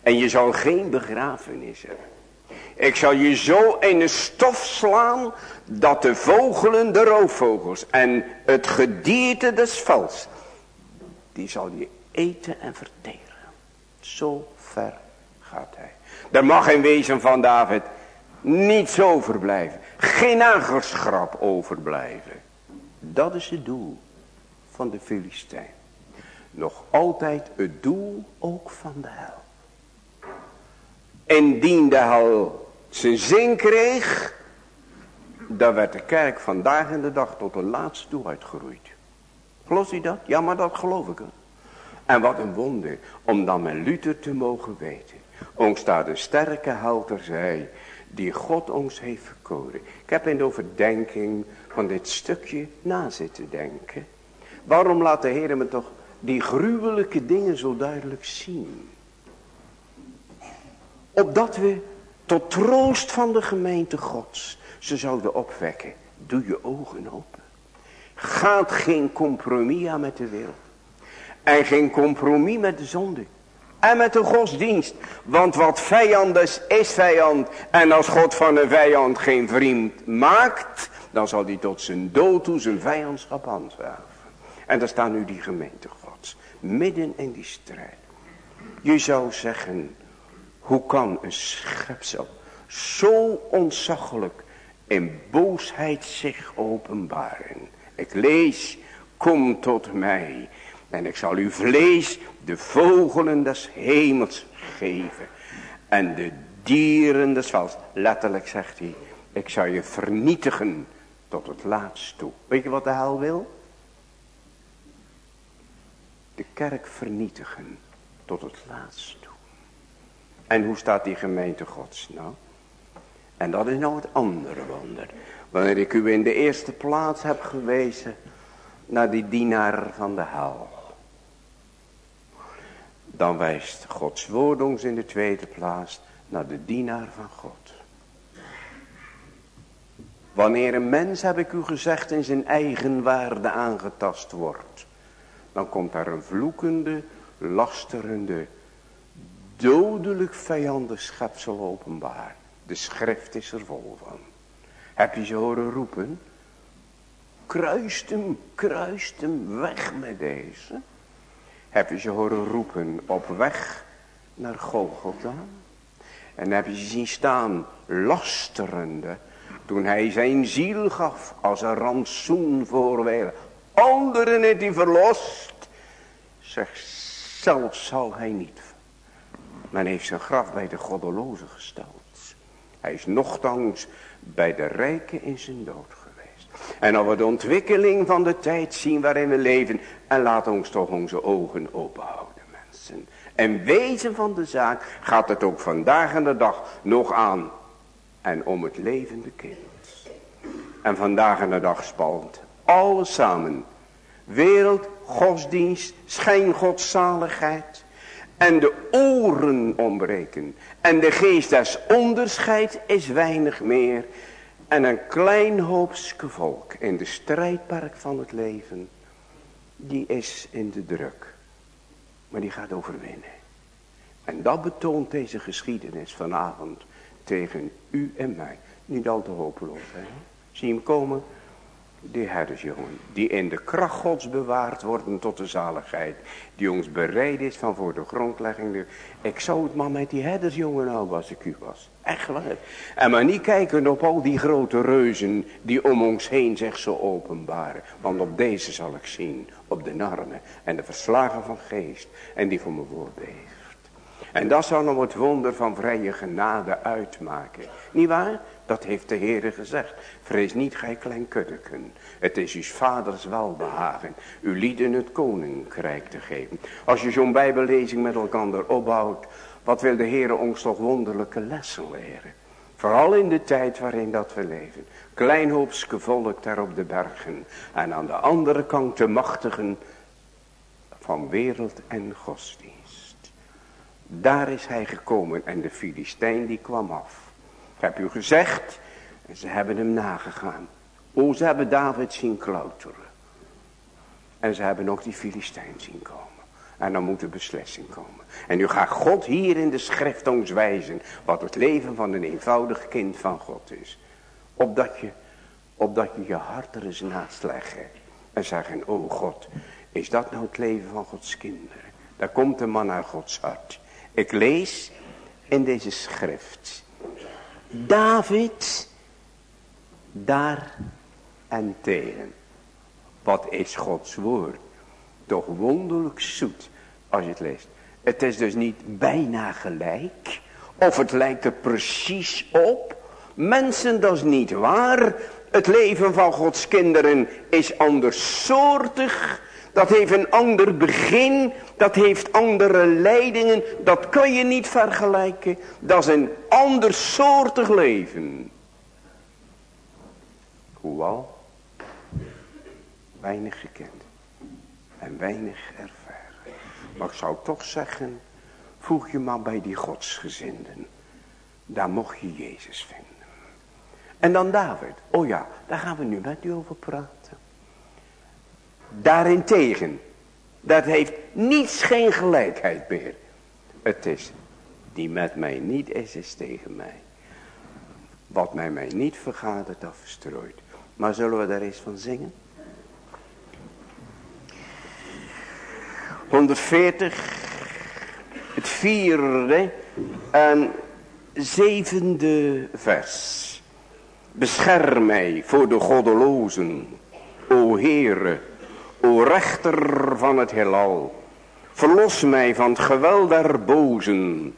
En je zal geen begrafenis hebben. Ik zal je zo in de stof slaan dat de vogelen, de roofvogels en het gedierte des vals, die zal je eten en verteren. Zo ver gaat hij. Er mag geen wezen van David niets overblijven. Geen nagelschrap overblijven. Dat is het doel van de Filistijn. Nog altijd het doel ook van de hel. Indien de hel zijn zin kreeg, dan werd de kerk vandaag in de dag tot de laatste toe uitgeroeid. Gelooft u dat? Ja, maar dat geloof ik. En wat een wonder, om dan met Luther te mogen weten. Ons staat een sterke held zij, die God ons heeft verkoren. Ik heb in de overdenking van dit stukje na zitten denken. Waarom laat de Heer me toch die gruwelijke dingen zo duidelijk zien? Opdat we tot troost van de gemeente gods ze zouden opwekken. Doe je ogen open. Gaat geen compromis aan met de wereld. En geen compromis met de zonde. En met de godsdienst. Want wat vijand is, is vijand. En als God van een vijand geen vriend maakt. Dan zal hij tot zijn dood toe zijn vijandschap handwerven. En daar staat nu die gemeente gods. Midden in die strijd. Je zou zeggen. Hoe kan een schepsel zo ontzaglijk in boosheid zich openbaren. Ik lees, kom tot mij en ik zal uw vlees de vogelen des hemels geven en de dieren des vals. Letterlijk zegt hij, ik zal je vernietigen tot het laatst toe. Weet je wat de hel wil? De kerk vernietigen tot het laatst toe. En hoe staat die gemeente gods nou? En dat is nou het andere wonder. Wanneer ik u in de eerste plaats heb gewezen naar die dienaar van de hel. Dan wijst Gods woord ons in de tweede plaats naar de dienaar van God. Wanneer een mens, heb ik u gezegd, in zijn eigen waarde aangetast wordt. Dan komt daar een vloekende, lasterende, dodelijk vijandig schepsel openbaar. De schrift is er vol van. Heb je ze horen roepen? Kruist hem, kruist hem, weg met deze. Heb je ze horen roepen op weg naar Golgotha? En heb je ze zien staan, lasterende, toen hij zijn ziel gaf als een rantsoen voor wij. Anderen heeft hij verlost. Zeg, zelf zal hij niet. Men heeft zijn graf bij de goddeloze gesteld. Hij is nogthans bij de rijken in zijn dood. En we de ontwikkeling van de tijd zien waarin we leven. En laat ons toch onze ogen openhouden mensen. En wezen van de zaak gaat het ook vandaag en de dag nog aan. En om het levende kind. En vandaag en de dag spalt alles samen. Wereld, godsdienst, schijngodzaligheid. En de oren ontbreken. En de geest des onderscheid is weinig meer. En een klein hoopske volk in de strijdpark van het leven. Die is in de druk. Maar die gaat overwinnen. En dat betoont deze geschiedenis vanavond tegen u en mij. Niet al te hopeloos. Hè? Zie hem komen? Die herdersjongen. Die in de kracht gods bewaard worden tot de zaligheid. Die ons bereid is van voor de grondlegging. Ik zou het maar met die herdersjongen nou als ik u was. Echt waar. En maar niet kijken op al die grote reuzen die om ons heen zich zo openbaren. Want op deze zal ik zien. Op de armen en de verslagen van geest. En die voor me woord heeft. En dat zal nog het wonder van vrije genade uitmaken. Niet waar? Dat heeft de Heere gezegd. Vrees niet, gij klein kuddeken. Het is uw vaders welbehagen. Uw lieden het koninkrijk te geven. Als je zo'n bijbellezing met elkaar opbouwt. Wat wil de Heere ons toch wonderlijke lessen leren. Vooral in de tijd waarin dat we leven. Kleinhoopske volk daar op de bergen. En aan de andere kant de machtigen van wereld en godsdienst. Daar is hij gekomen en de Filistijn die kwam af. Ik heb u gezegd. En ze hebben hem nagegaan. O, ze hebben David zien klauteren. En ze hebben ook die Filistijn zien komen. En dan moet de beslissing komen. En nu gaat God hier in de schrift ons wijzen. Wat het leven van een eenvoudig kind van God is. Opdat je, opdat je je hart er eens naast leggen. En zeggen, oh God, is dat nou het leven van Gods kinderen? Daar komt de man uit Gods hart. Ik lees in deze schrift. David daar en tegen. Wat is Gods woord? Toch wonderlijk zoet als je het leest. Het is dus niet bijna gelijk. Of het lijkt er precies op. Mensen, dat is niet waar. Het leven van Gods kinderen is andersoortig. Dat heeft een ander begin. Dat heeft andere leidingen. Dat kan je niet vergelijken. Dat is een ander soortig leven. Hoewel. Weinig gekend. En weinig ervaren. Maar ik zou toch zeggen. Voeg je maar bij die godsgezinden. Daar mocht je Jezus vinden. En dan David. Oh ja, daar gaan we nu met u over praten. Daarentegen, dat heeft niets geen gelijkheid meer. Het is, die met mij niet is, is tegen mij. Wat mij mij niet vergadert, dat verstrooit. Maar zullen we daar eens van zingen? 140, het vierde en zevende vers. Bescherm mij voor de goddelozen, o Heere, o rechter van het heelal. Verlos mij van het geweld der bozen,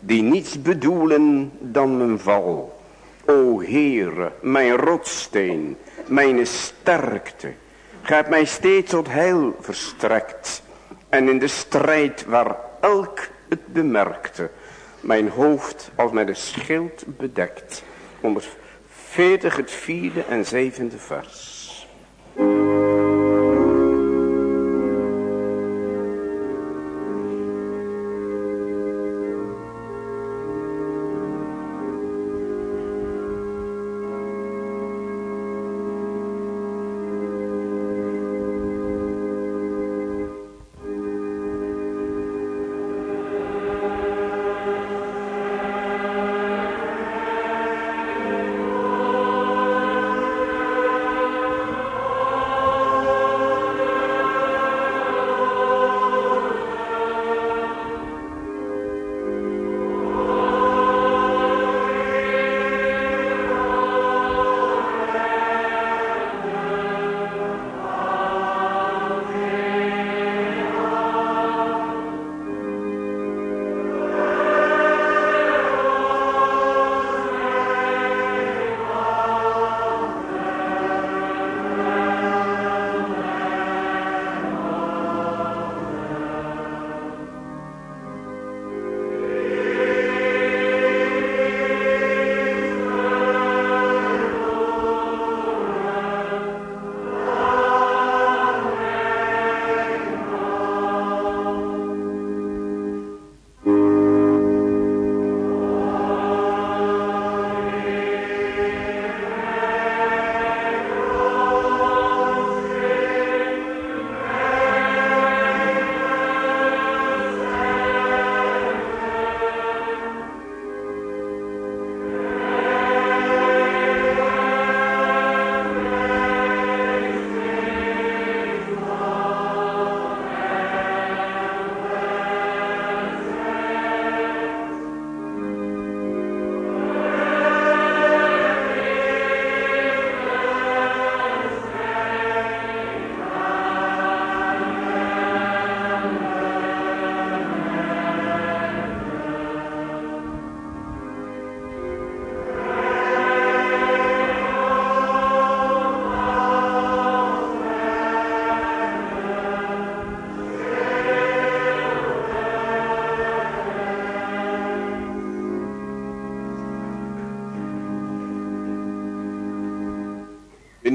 die niets bedoelen dan mijn val. O Heere, mijn rotsteen, mijn sterkte, gij mij steeds tot heil verstrekt. En in de strijd waar elk het bemerkte, mijn hoofd als met een schild bedekt. 140 het vierde en zevende vers.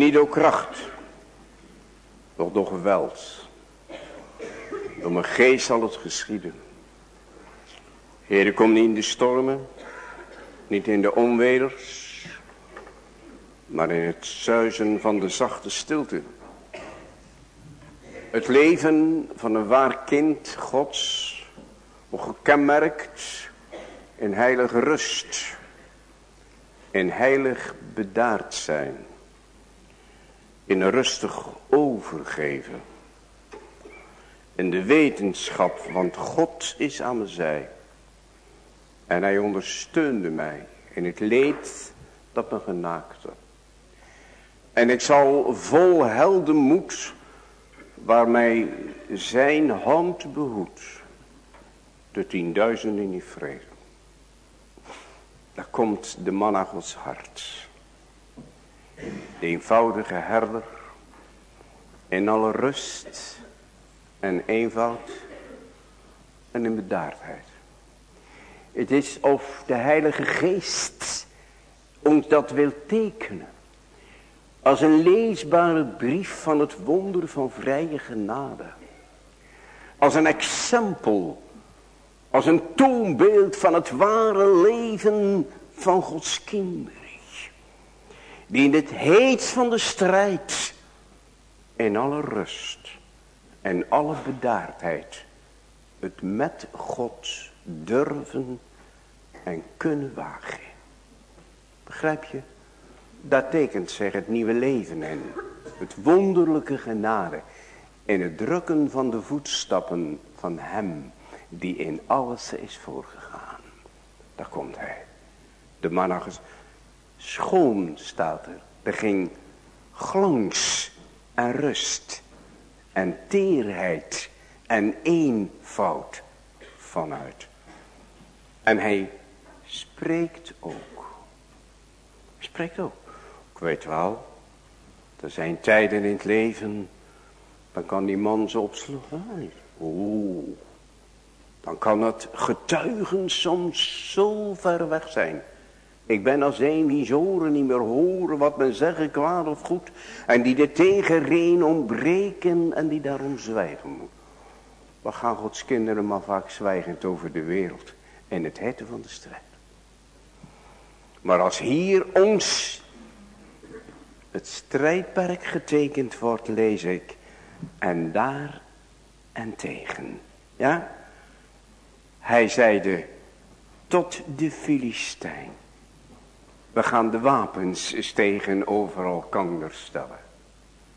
Niet door kracht, doch door geweld. Door mijn geest zal het geschieden. Heer, kom niet in de stormen, niet in de onweders, maar in het zuizen van de zachte stilte. Het leven van een waar kind gods, gekenmerkt in heilige rust, in heilig bedaard zijn, in rustig overgeven, in de wetenschap, want God is aan mijn zij. En hij ondersteunde mij in het leed dat me genaakte. En ik zal vol heldenmoed, waar mij zijn hand behoedt, de tienduizenden in die vrede. Daar komt de man naar Gods hart. De eenvoudige herder. In alle rust en eenvoud en in bedaardheid. Het is of de Heilige Geest ons dat wil tekenen. Als een leesbare brief van het wonder van vrije genade. Als een exempel. Als een toonbeeld van het ware leven van Gods kinderen. Die in het heet van de strijd. In alle rust. En alle bedaardheid. Het met God durven en kunnen wagen. Begrijp je? Dat tekent zich het nieuwe leven en het wonderlijke genade. In het drukken van de voetstappen van hem die in alles is voorgegaan. Daar komt hij. De mannagers. Schoon staat er. Er ging glans en rust en teerheid en eenvoud vanuit. En hij spreekt ook. Spreekt ook. Ik weet wel, er zijn tijden in het leven, dan kan die man zo opslaan. Oeh, dan kan het getuigen soms zo ver weg zijn. Ik ben als een die zoren niet meer horen wat men zeggen, kwaad of goed. En die de tegenreen ontbreken en die daarom zwijgen moet. Wat gaan Gods kinderen maar vaak zwijgend over de wereld en het hetten van de strijd. Maar als hier ons het strijdperk getekend wordt, lees ik. En daar en tegen. Ja? Hij zeide tot de Filistijn. We gaan de wapens tegenover elkander stellen.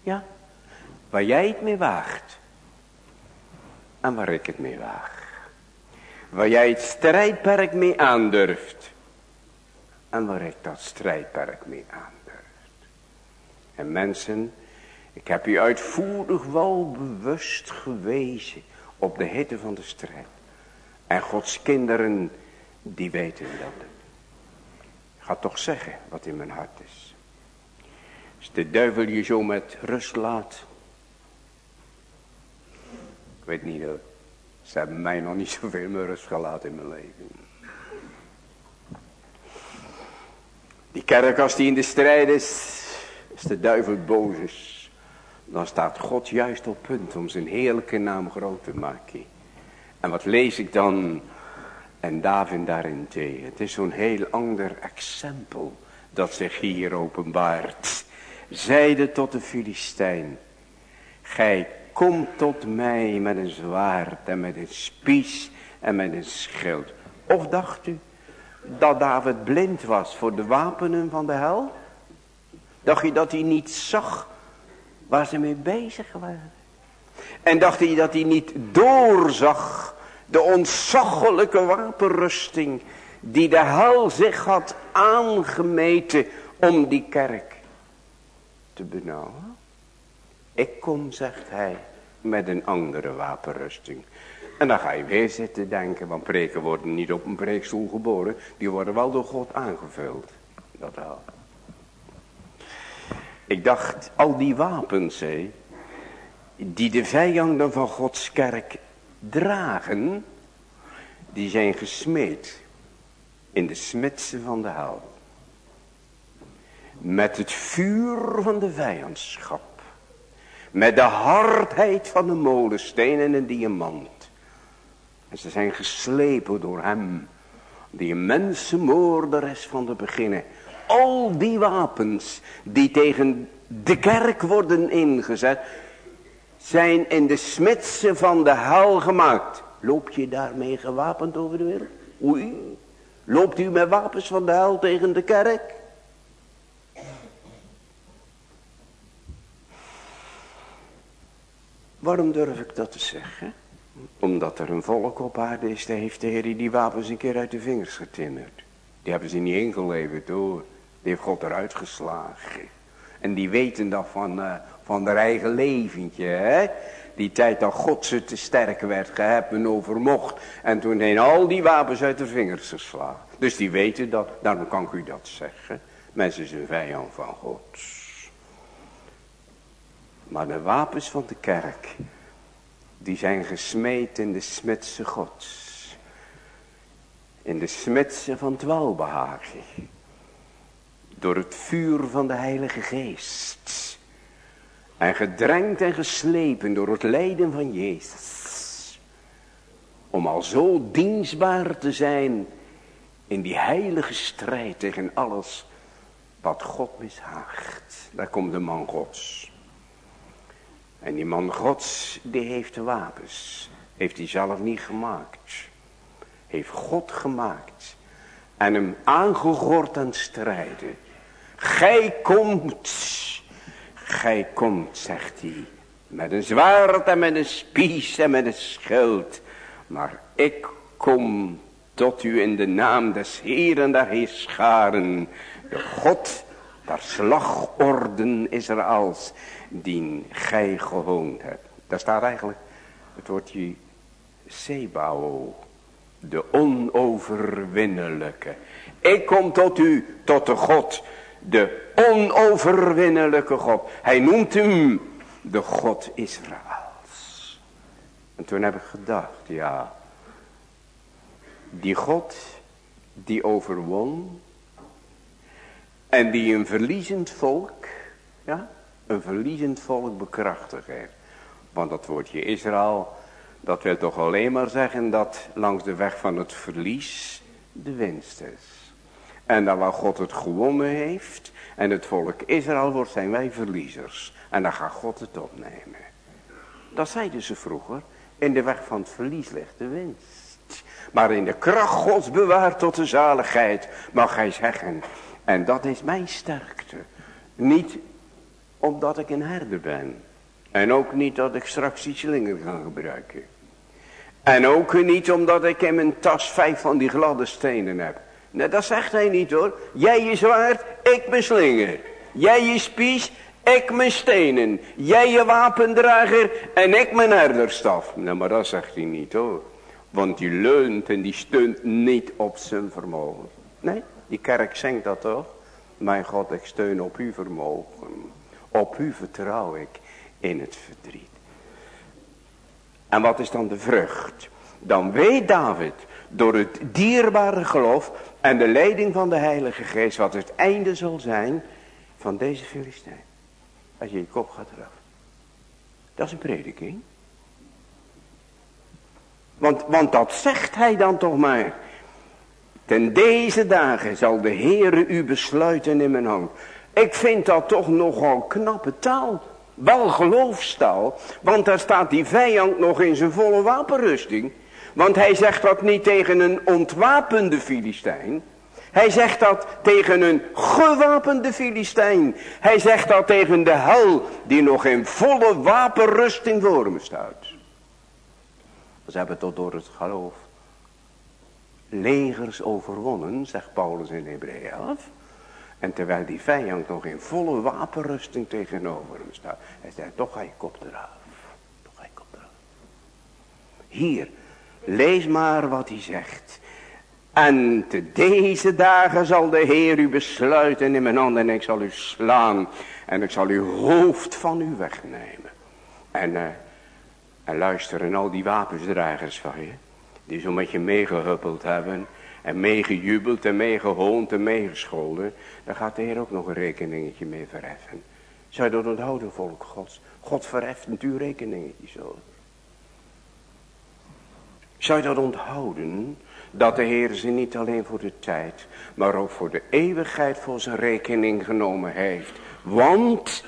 Ja, waar jij het mee waagt. En waar ik het mee waag. Waar jij het strijdperk mee aandurft. En waar ik dat strijdperk mee aandurft. En mensen, ik heb u uitvoerig wel bewust gewezen op de hitte van de strijd. En Gods kinderen, die weten dat. Ga toch zeggen wat in mijn hart is. Als de duivel je zo met rust laat. Ik weet niet, ze hebben mij nog niet zoveel meer rust gelaten in mijn leven. Die kerk als die in de strijd is, als de duivel boos is. Dan staat God juist op punt om zijn heerlijke naam groot te maken. En wat lees ik dan? En David daarin tegen. Het is zo'n heel ander exempel dat zich hier openbaart. Zeide tot de Filistijn. Gij komt tot mij met een zwaard en met een spies en met een schild. Of dacht u dat David blind was voor de wapenen van de hel? Dacht je dat hij niet zag waar ze mee bezig waren? En dacht hij dat hij niet doorzag de ontzaglijke wapenrusting die de hel zich had aangemeten om die kerk te benauwen? Ik kom, zegt hij, met een andere wapenrusting. En dan ga je weer zitten denken, want preken worden niet op een preekstoel geboren. Die worden wel door God aangevuld. Dat wel. Ik dacht, al die wapens, hé, die de vijanden van Gods kerk dragen, die zijn gesmeed in de smitsen van de hel. met het vuur van de vijandschap. Met de hardheid van de molensteen en een diamant. En ze zijn geslepen door hem. Die mensenmoorderes van de beginnen. Al die wapens die tegen de kerk worden ingezet. Zijn in de smitsen van de hel gemaakt. Loop je daarmee gewapend over de wereld? Oei. Loopt u met wapens van de hel tegen de kerk? Waarom durf ik dat te zeggen? Omdat er een volk op aarde is, daar heeft de Heer die wapens een keer uit de vingers getimmerd. Die hebben ze niet ingeleverd hoor. Die heeft God eruit geslagen. En die weten dat van, uh, van haar eigen leventje. Hè? Die tijd dat God ze te sterk werd geheppen overmocht. En toen heen al die wapens uit de vingers geslagen. Dus die weten dat, daarom kan ik u dat zeggen. Mensen zijn vijand van God. Maar de wapens van de kerk, die zijn gesmeed in de smitse gods. In de smitse van het welbehagen. Door het vuur van de heilige geest. En gedrenkt en geslepen door het lijden van Jezus. Om al zo dienstbaar te zijn in die heilige strijd tegen alles wat God mishaagt. Daar komt de man gods. En die man gods, die heeft de wapens. Heeft hij zelf niet gemaakt. Heeft God gemaakt. En hem aangegord aan strijden. Gij komt. Gij komt, zegt hij. Met een zwaard en met een spies en met een schild. Maar ik kom tot u in de naam des Heeren der Heerscharen. De God der slagorden is er als die gij gehoond hebt. Daar staat eigenlijk het woordje Sebao. De onoverwinnelijke. Ik kom tot u, tot de God. De onoverwinnelijke God. Hij noemt hem de God Israëls. En toen heb ik gedacht, ja. Die God die overwon. En die een verliezend volk. Ja een verliezend volk bekrachtigen. Want dat woordje Israël, dat wil toch alleen maar zeggen dat langs de weg van het verlies de winst is. En dan waar God het gewonnen heeft en het volk Israël wordt, zijn wij verliezers. En dan gaat God het opnemen. Dat zeiden ze vroeger. In de weg van het verlies ligt de winst. Maar in de kracht Gods bewaart tot de zaligheid, mag hij zeggen. En dat is mijn sterkte. Niet omdat ik een herder ben. En ook niet dat ik straks die slinger ga gebruiken. En ook niet omdat ik in mijn tas vijf van die gladde stenen heb. Nee, dat zegt hij niet hoor. Jij je zwaard, ik mijn slinger. Jij je spies, ik mijn stenen. Jij je wapendrager en ik mijn herderstaf. Nee, maar dat zegt hij niet hoor. Want die leunt en die steunt niet op zijn vermogen. Nee, die kerk zingt dat toch? Mijn God, ik steun op uw vermogen. Op u vertrouw ik in het verdriet. En wat is dan de vrucht? Dan weet David door het dierbare geloof en de leiding van de Heilige Geest wat het einde zal zijn van deze Filistijn. Als je je kop gaat eraf. Dat is een prediking. Want, want dat zegt hij dan toch maar. Ten deze dagen zal de Heere u besluiten in mijn hand. Ik vind dat toch nogal knappe taal. Wel geloofstaal. Want daar staat die vijand nog in zijn volle wapenrusting. Want hij zegt dat niet tegen een ontwapende Filistijn. Hij zegt dat tegen een gewapende Filistijn. Hij zegt dat tegen de hel die nog in volle wapenrusting voor me staat. Ze hebben tot door het geloof legers overwonnen, zegt Paulus in Hebreeën 11. En terwijl die vijand nog in volle wapenrusting tegenover hem staat. Hij zegt, toch ga je kop eraf. Toch ga je kop eraf. Hier, lees maar wat hij zegt. En te deze dagen zal de Heer u besluiten in mijn hand en ik zal u slaan. En ik zal uw hoofd van u wegnemen. En, uh, en luisteren al die wapensdragers van je. Die zo met je meegehuppeld hebben. En meegejubeld en meegehoond en meegescholden. Daar gaat de Heer ook nog een rekeningetje mee verheffen. Zou je dat onthouden volk gods? God verheft natuurlijk rekeningetje zo. Zou je dat onthouden? Dat de Heer ze niet alleen voor de tijd, maar ook voor de eeuwigheid voor zijn rekening genomen heeft. Want,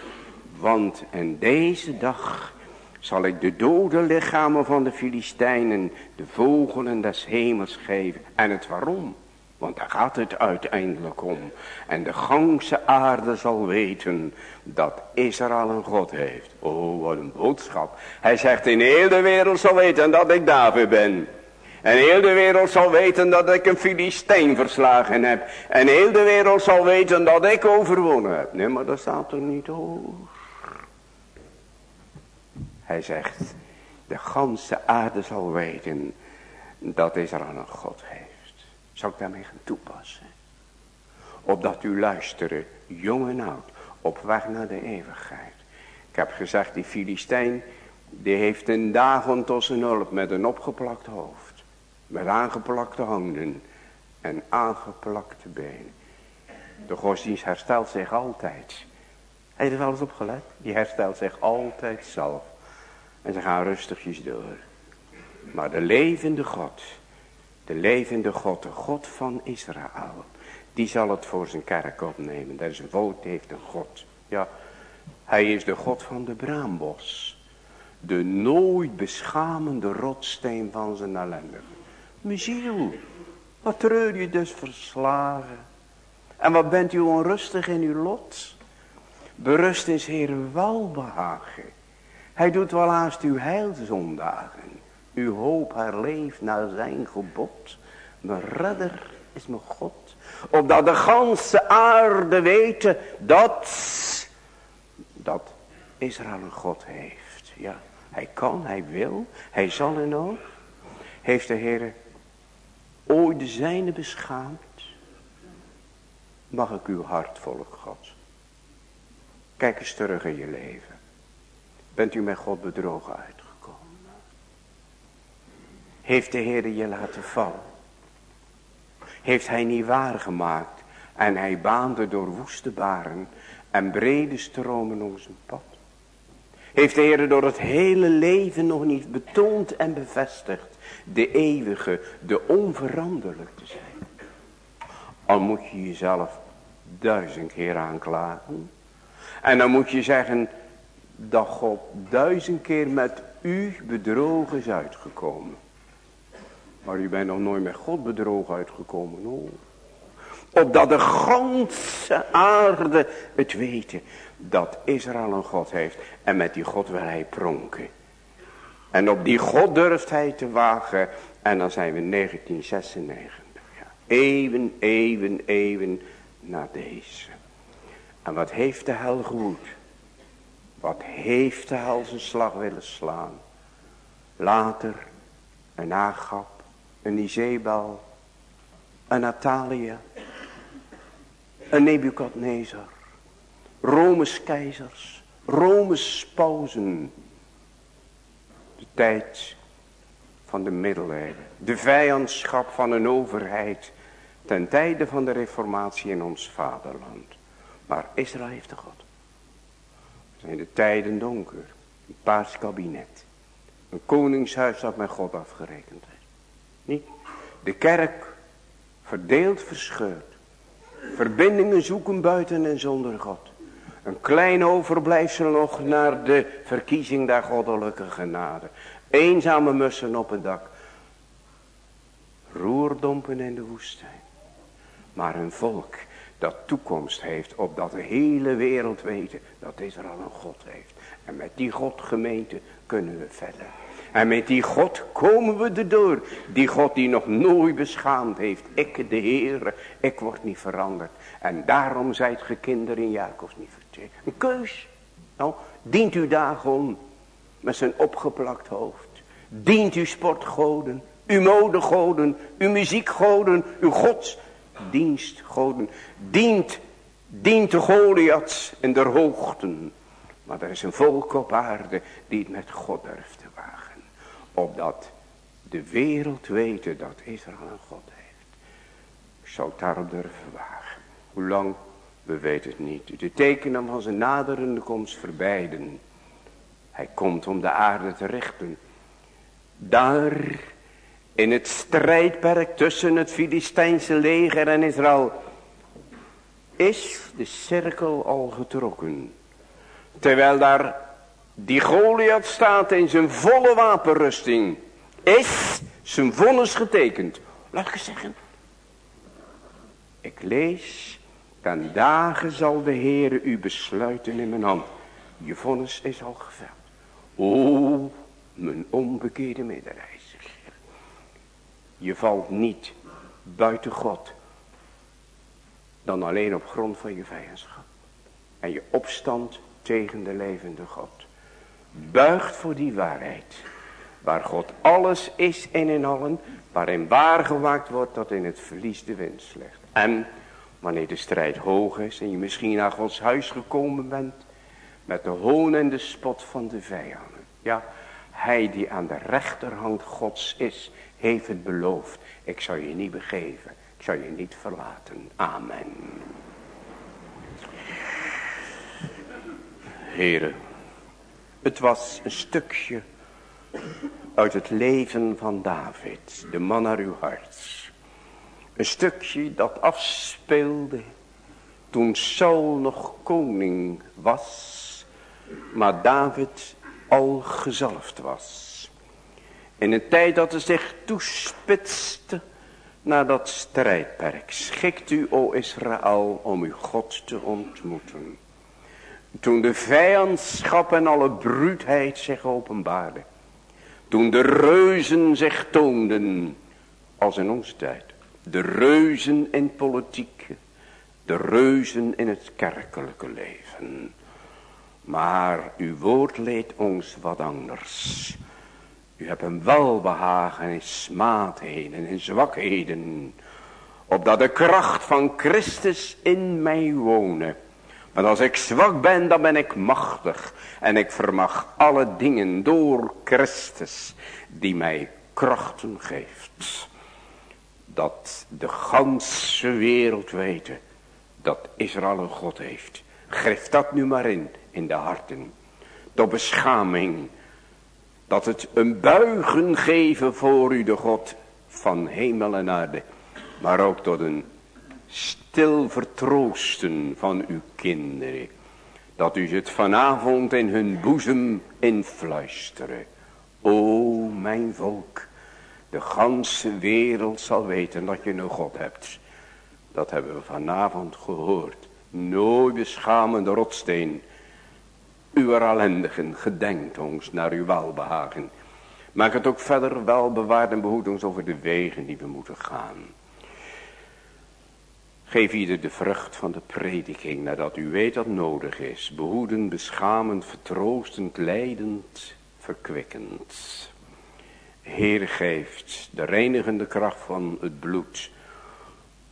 want en deze dag zal ik de dode lichamen van de Filistijnen, de vogelen des hemels geven. En het waarom? Want daar gaat het uiteindelijk om. En de gangse aarde zal weten dat Israël een God heeft. Oh, wat een boodschap. Hij zegt in heel de wereld zal weten dat ik David ben. En heel de wereld zal weten dat ik een Filistijn verslagen heb. En heel de wereld zal weten dat ik overwonnen heb. Nee, maar dat staat er niet over. Hij zegt, de ganse aarde zal weten dat Israël een God heeft. Zou ik daarmee gaan toepassen? Opdat u luisteren, jong en oud, op weg naar de eeuwigheid. Ik heb gezegd, die Filistijn, die heeft een dagen tot zijn hulp met een opgeplakt hoofd. Met aangeplakte handen en aangeplakte benen. De godsdienst herstelt zich altijd. Heb je er wel eens op gelet? Die herstelt zich altijd zelf. En ze gaan rustigjes door. Maar de levende God, de levende God, de God van Israël, die zal het voor zijn kerk opnemen. Is een die heeft een God. Ja, hij is de God van de braambos. De nooit beschamende rotsteen van zijn ellende. Mijn wat treur je dus verslagen. En wat bent u onrustig in uw lot? Berust in Heer welbehagen. Hij doet wel haast uw heilzondagen. Uw hoop herleeft naar zijn gebod. Mijn redder is mijn God. Opdat de ganse aarde weten dat, dat Israël een God heeft. Ja, hij kan, hij wil, hij zal en ook. Heeft de Heer ooit de zijne beschaamd? Mag ik uw hart volk God. Kijk eens terug in je leven. Bent u met God bedrogen? Heeft de Heer je laten vallen? Heeft hij niet waargemaakt en hij baande door woeste baren en brede stromen om zijn pad? Heeft de Heer door het hele leven nog niet betoond en bevestigd de eeuwige, de onveranderlijk te zijn? Al moet je jezelf duizend keer aanklagen. En dan moet je zeggen, dat God duizend keer met u bedrogen is uitgekomen. Maar u bent nog nooit met God bedrogen uitgekomen. Oh. Opdat de ganse aarde het weten dat Israël een God heeft. En met die God wil hij pronken. En op die God durft hij te wagen. En dan zijn we 1996. Ja, eeuwen, eeuwen, eeuwen na deze. En wat heeft de hel gewoed? Wat heeft de hel zijn slag willen slaan? Later een Agap, een Izebel, een Natalia, een Nebukadnezar, Rome's keizers, Rome's spousen. De tijd van de middeleeuwen, de vijandschap van een overheid ten tijde van de reformatie in ons vaderland. Maar Israël heeft de God zijn de tijden donker. Een paars kabinet. Een koningshuis dat met God afgerekend? De kerk verdeeld, verscheurd. Verbindingen zoeken buiten en zonder God. Een klein overblijfsel nog naar de verkiezing der goddelijke genade. Eenzame mussen op het dak. Roerdompen in de woestijn. Maar een volk dat toekomst heeft, opdat de hele wereld weten dat Israël een God heeft. En met die God gemeente kunnen we verder. En met die God komen we erdoor. Die God die nog nooit beschaamd heeft. Ik de Heer, ik word niet veranderd. En daarom zijt ge kinderen in Jacobs niet verteld. Een keus. Nou, dient u Dagon met zijn opgeplakt hoofd. Dient u sportgoden, uw modegoden, uw muziekgoden, uw gods dienstgoden. Dient, dient de Goliaths en der hoogten. Maar er is een volk op aarde die het met God durft. Opdat de wereld weten dat Israël een God heeft. Ik zou het daarop durven wagen. Hoe lang? We weten het niet. De tekenen van zijn naderende komst verbijden. Hij komt om de aarde te richten. Daar in het strijdperk tussen het Filistijnse leger en Israël is de cirkel al getrokken. Terwijl daar die Goliath staat in zijn volle wapenrusting. Is zijn vonnis getekend. Laat ik zeggen. Ik lees. Ten dagen zal de Heere u besluiten in mijn hand. Je vonnis is al geveld. O, mijn onbekeerde medereiziger. Je valt niet buiten God. Dan alleen op grond van je vijandschap. En je opstand tegen de levende God. Buigt voor die waarheid. Waar God alles is en in allen. Waarin waar gewaakt wordt dat in het verlies de wind slecht. En wanneer de strijd hoog is en je misschien naar Gods huis gekomen bent. Met de hoon en de spot van de vijanden. Ja, hij die aan de rechterhand Gods is, heeft het beloofd. Ik zal je niet begeven. Ik zal je niet verlaten. Amen. Heren, het was een stukje uit het leven van David, de man naar uw hart. Een stukje dat afspeelde toen Saul nog koning was, maar David al gezalfd was. In een tijd dat er zich toespitste naar dat strijdperk, schikt u, o Israël, om uw God te ontmoeten. Toen de vijandschap en alle bruutheid zich openbaarde. Toen de reuzen zich toonden, als in onze tijd. De reuzen in politiek, de reuzen in het kerkelijke leven. Maar uw woord leed ons wat anders. U hebt een welbehagen in smaadheden en zwakheden. Opdat de kracht van Christus in mij wonen. Want als ik zwak ben, dan ben ik machtig. En ik vermag alle dingen door Christus die mij krachten geeft. Dat de ganse wereld weten dat Israël een God heeft. Geef dat nu maar in, in de harten. Tot beschaming. Dat het een buigen geven voor u de God van hemel en aarde. Maar ook tot een stil vertroosten van uw kinderen. Dat u het vanavond in hun boezem influisteren. O mijn volk, de ganse wereld zal weten dat je een God hebt. Dat hebben we vanavond gehoord. Nooit beschamende rotsteen. Uw ellendigen gedenkt ons naar uw welbehagen. Maak het ook verder wel bewaard en behoed ons over de wegen die we moeten gaan. Geef ieder de vrucht van de prediking, nadat u weet dat nodig is. Behoeden, beschamend, vertroostend, leidend, verkwikkend. Heer geeft de reinigende kracht van het bloed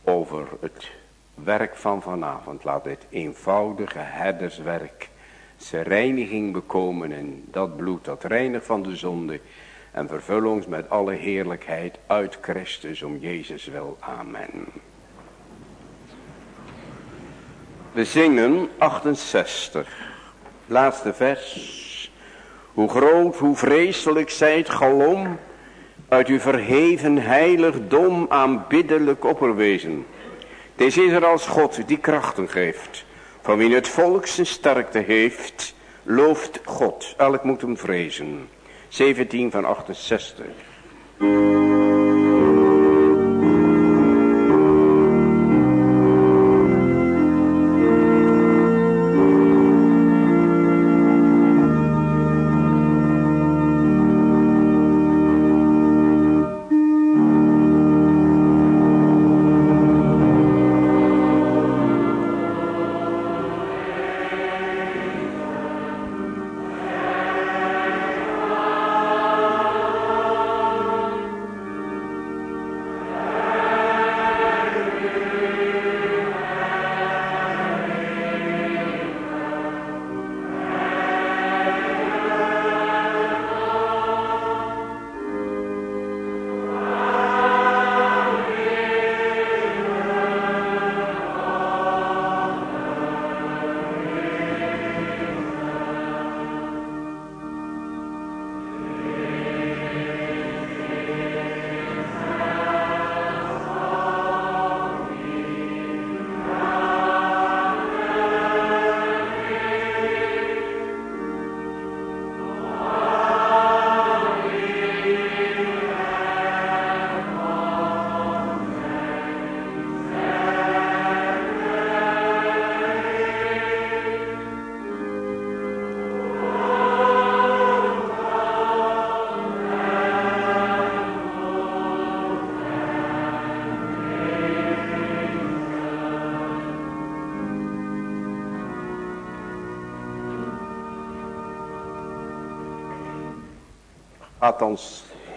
over het werk van vanavond. Laat dit eenvoudige herderswerk zijn reiniging bekomen en dat bloed dat reinigt van de zonde. En vervul ons met alle heerlijkheid uit Christus om Jezus wil. Amen. We zingen 68. Laatste vers. Hoe groot, hoe vreselijk zijt galom. Uit uw verheven heiligdom aanbiddelijk opperwezen. Het is er als God die krachten geeft. Van wie het volk zijn sterkte heeft. Looft God. Elk moet hem vrezen. 17 van 68.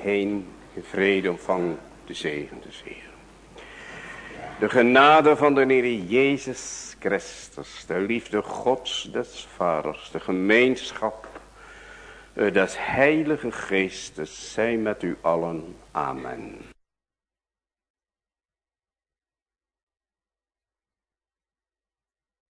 Heen in vrede ontvang de zegen des. De genade van de Heer Jezus Christus, de liefde Gods des Vaders, de gemeenschap des Heilige Geestes, zij met u allen. Amen.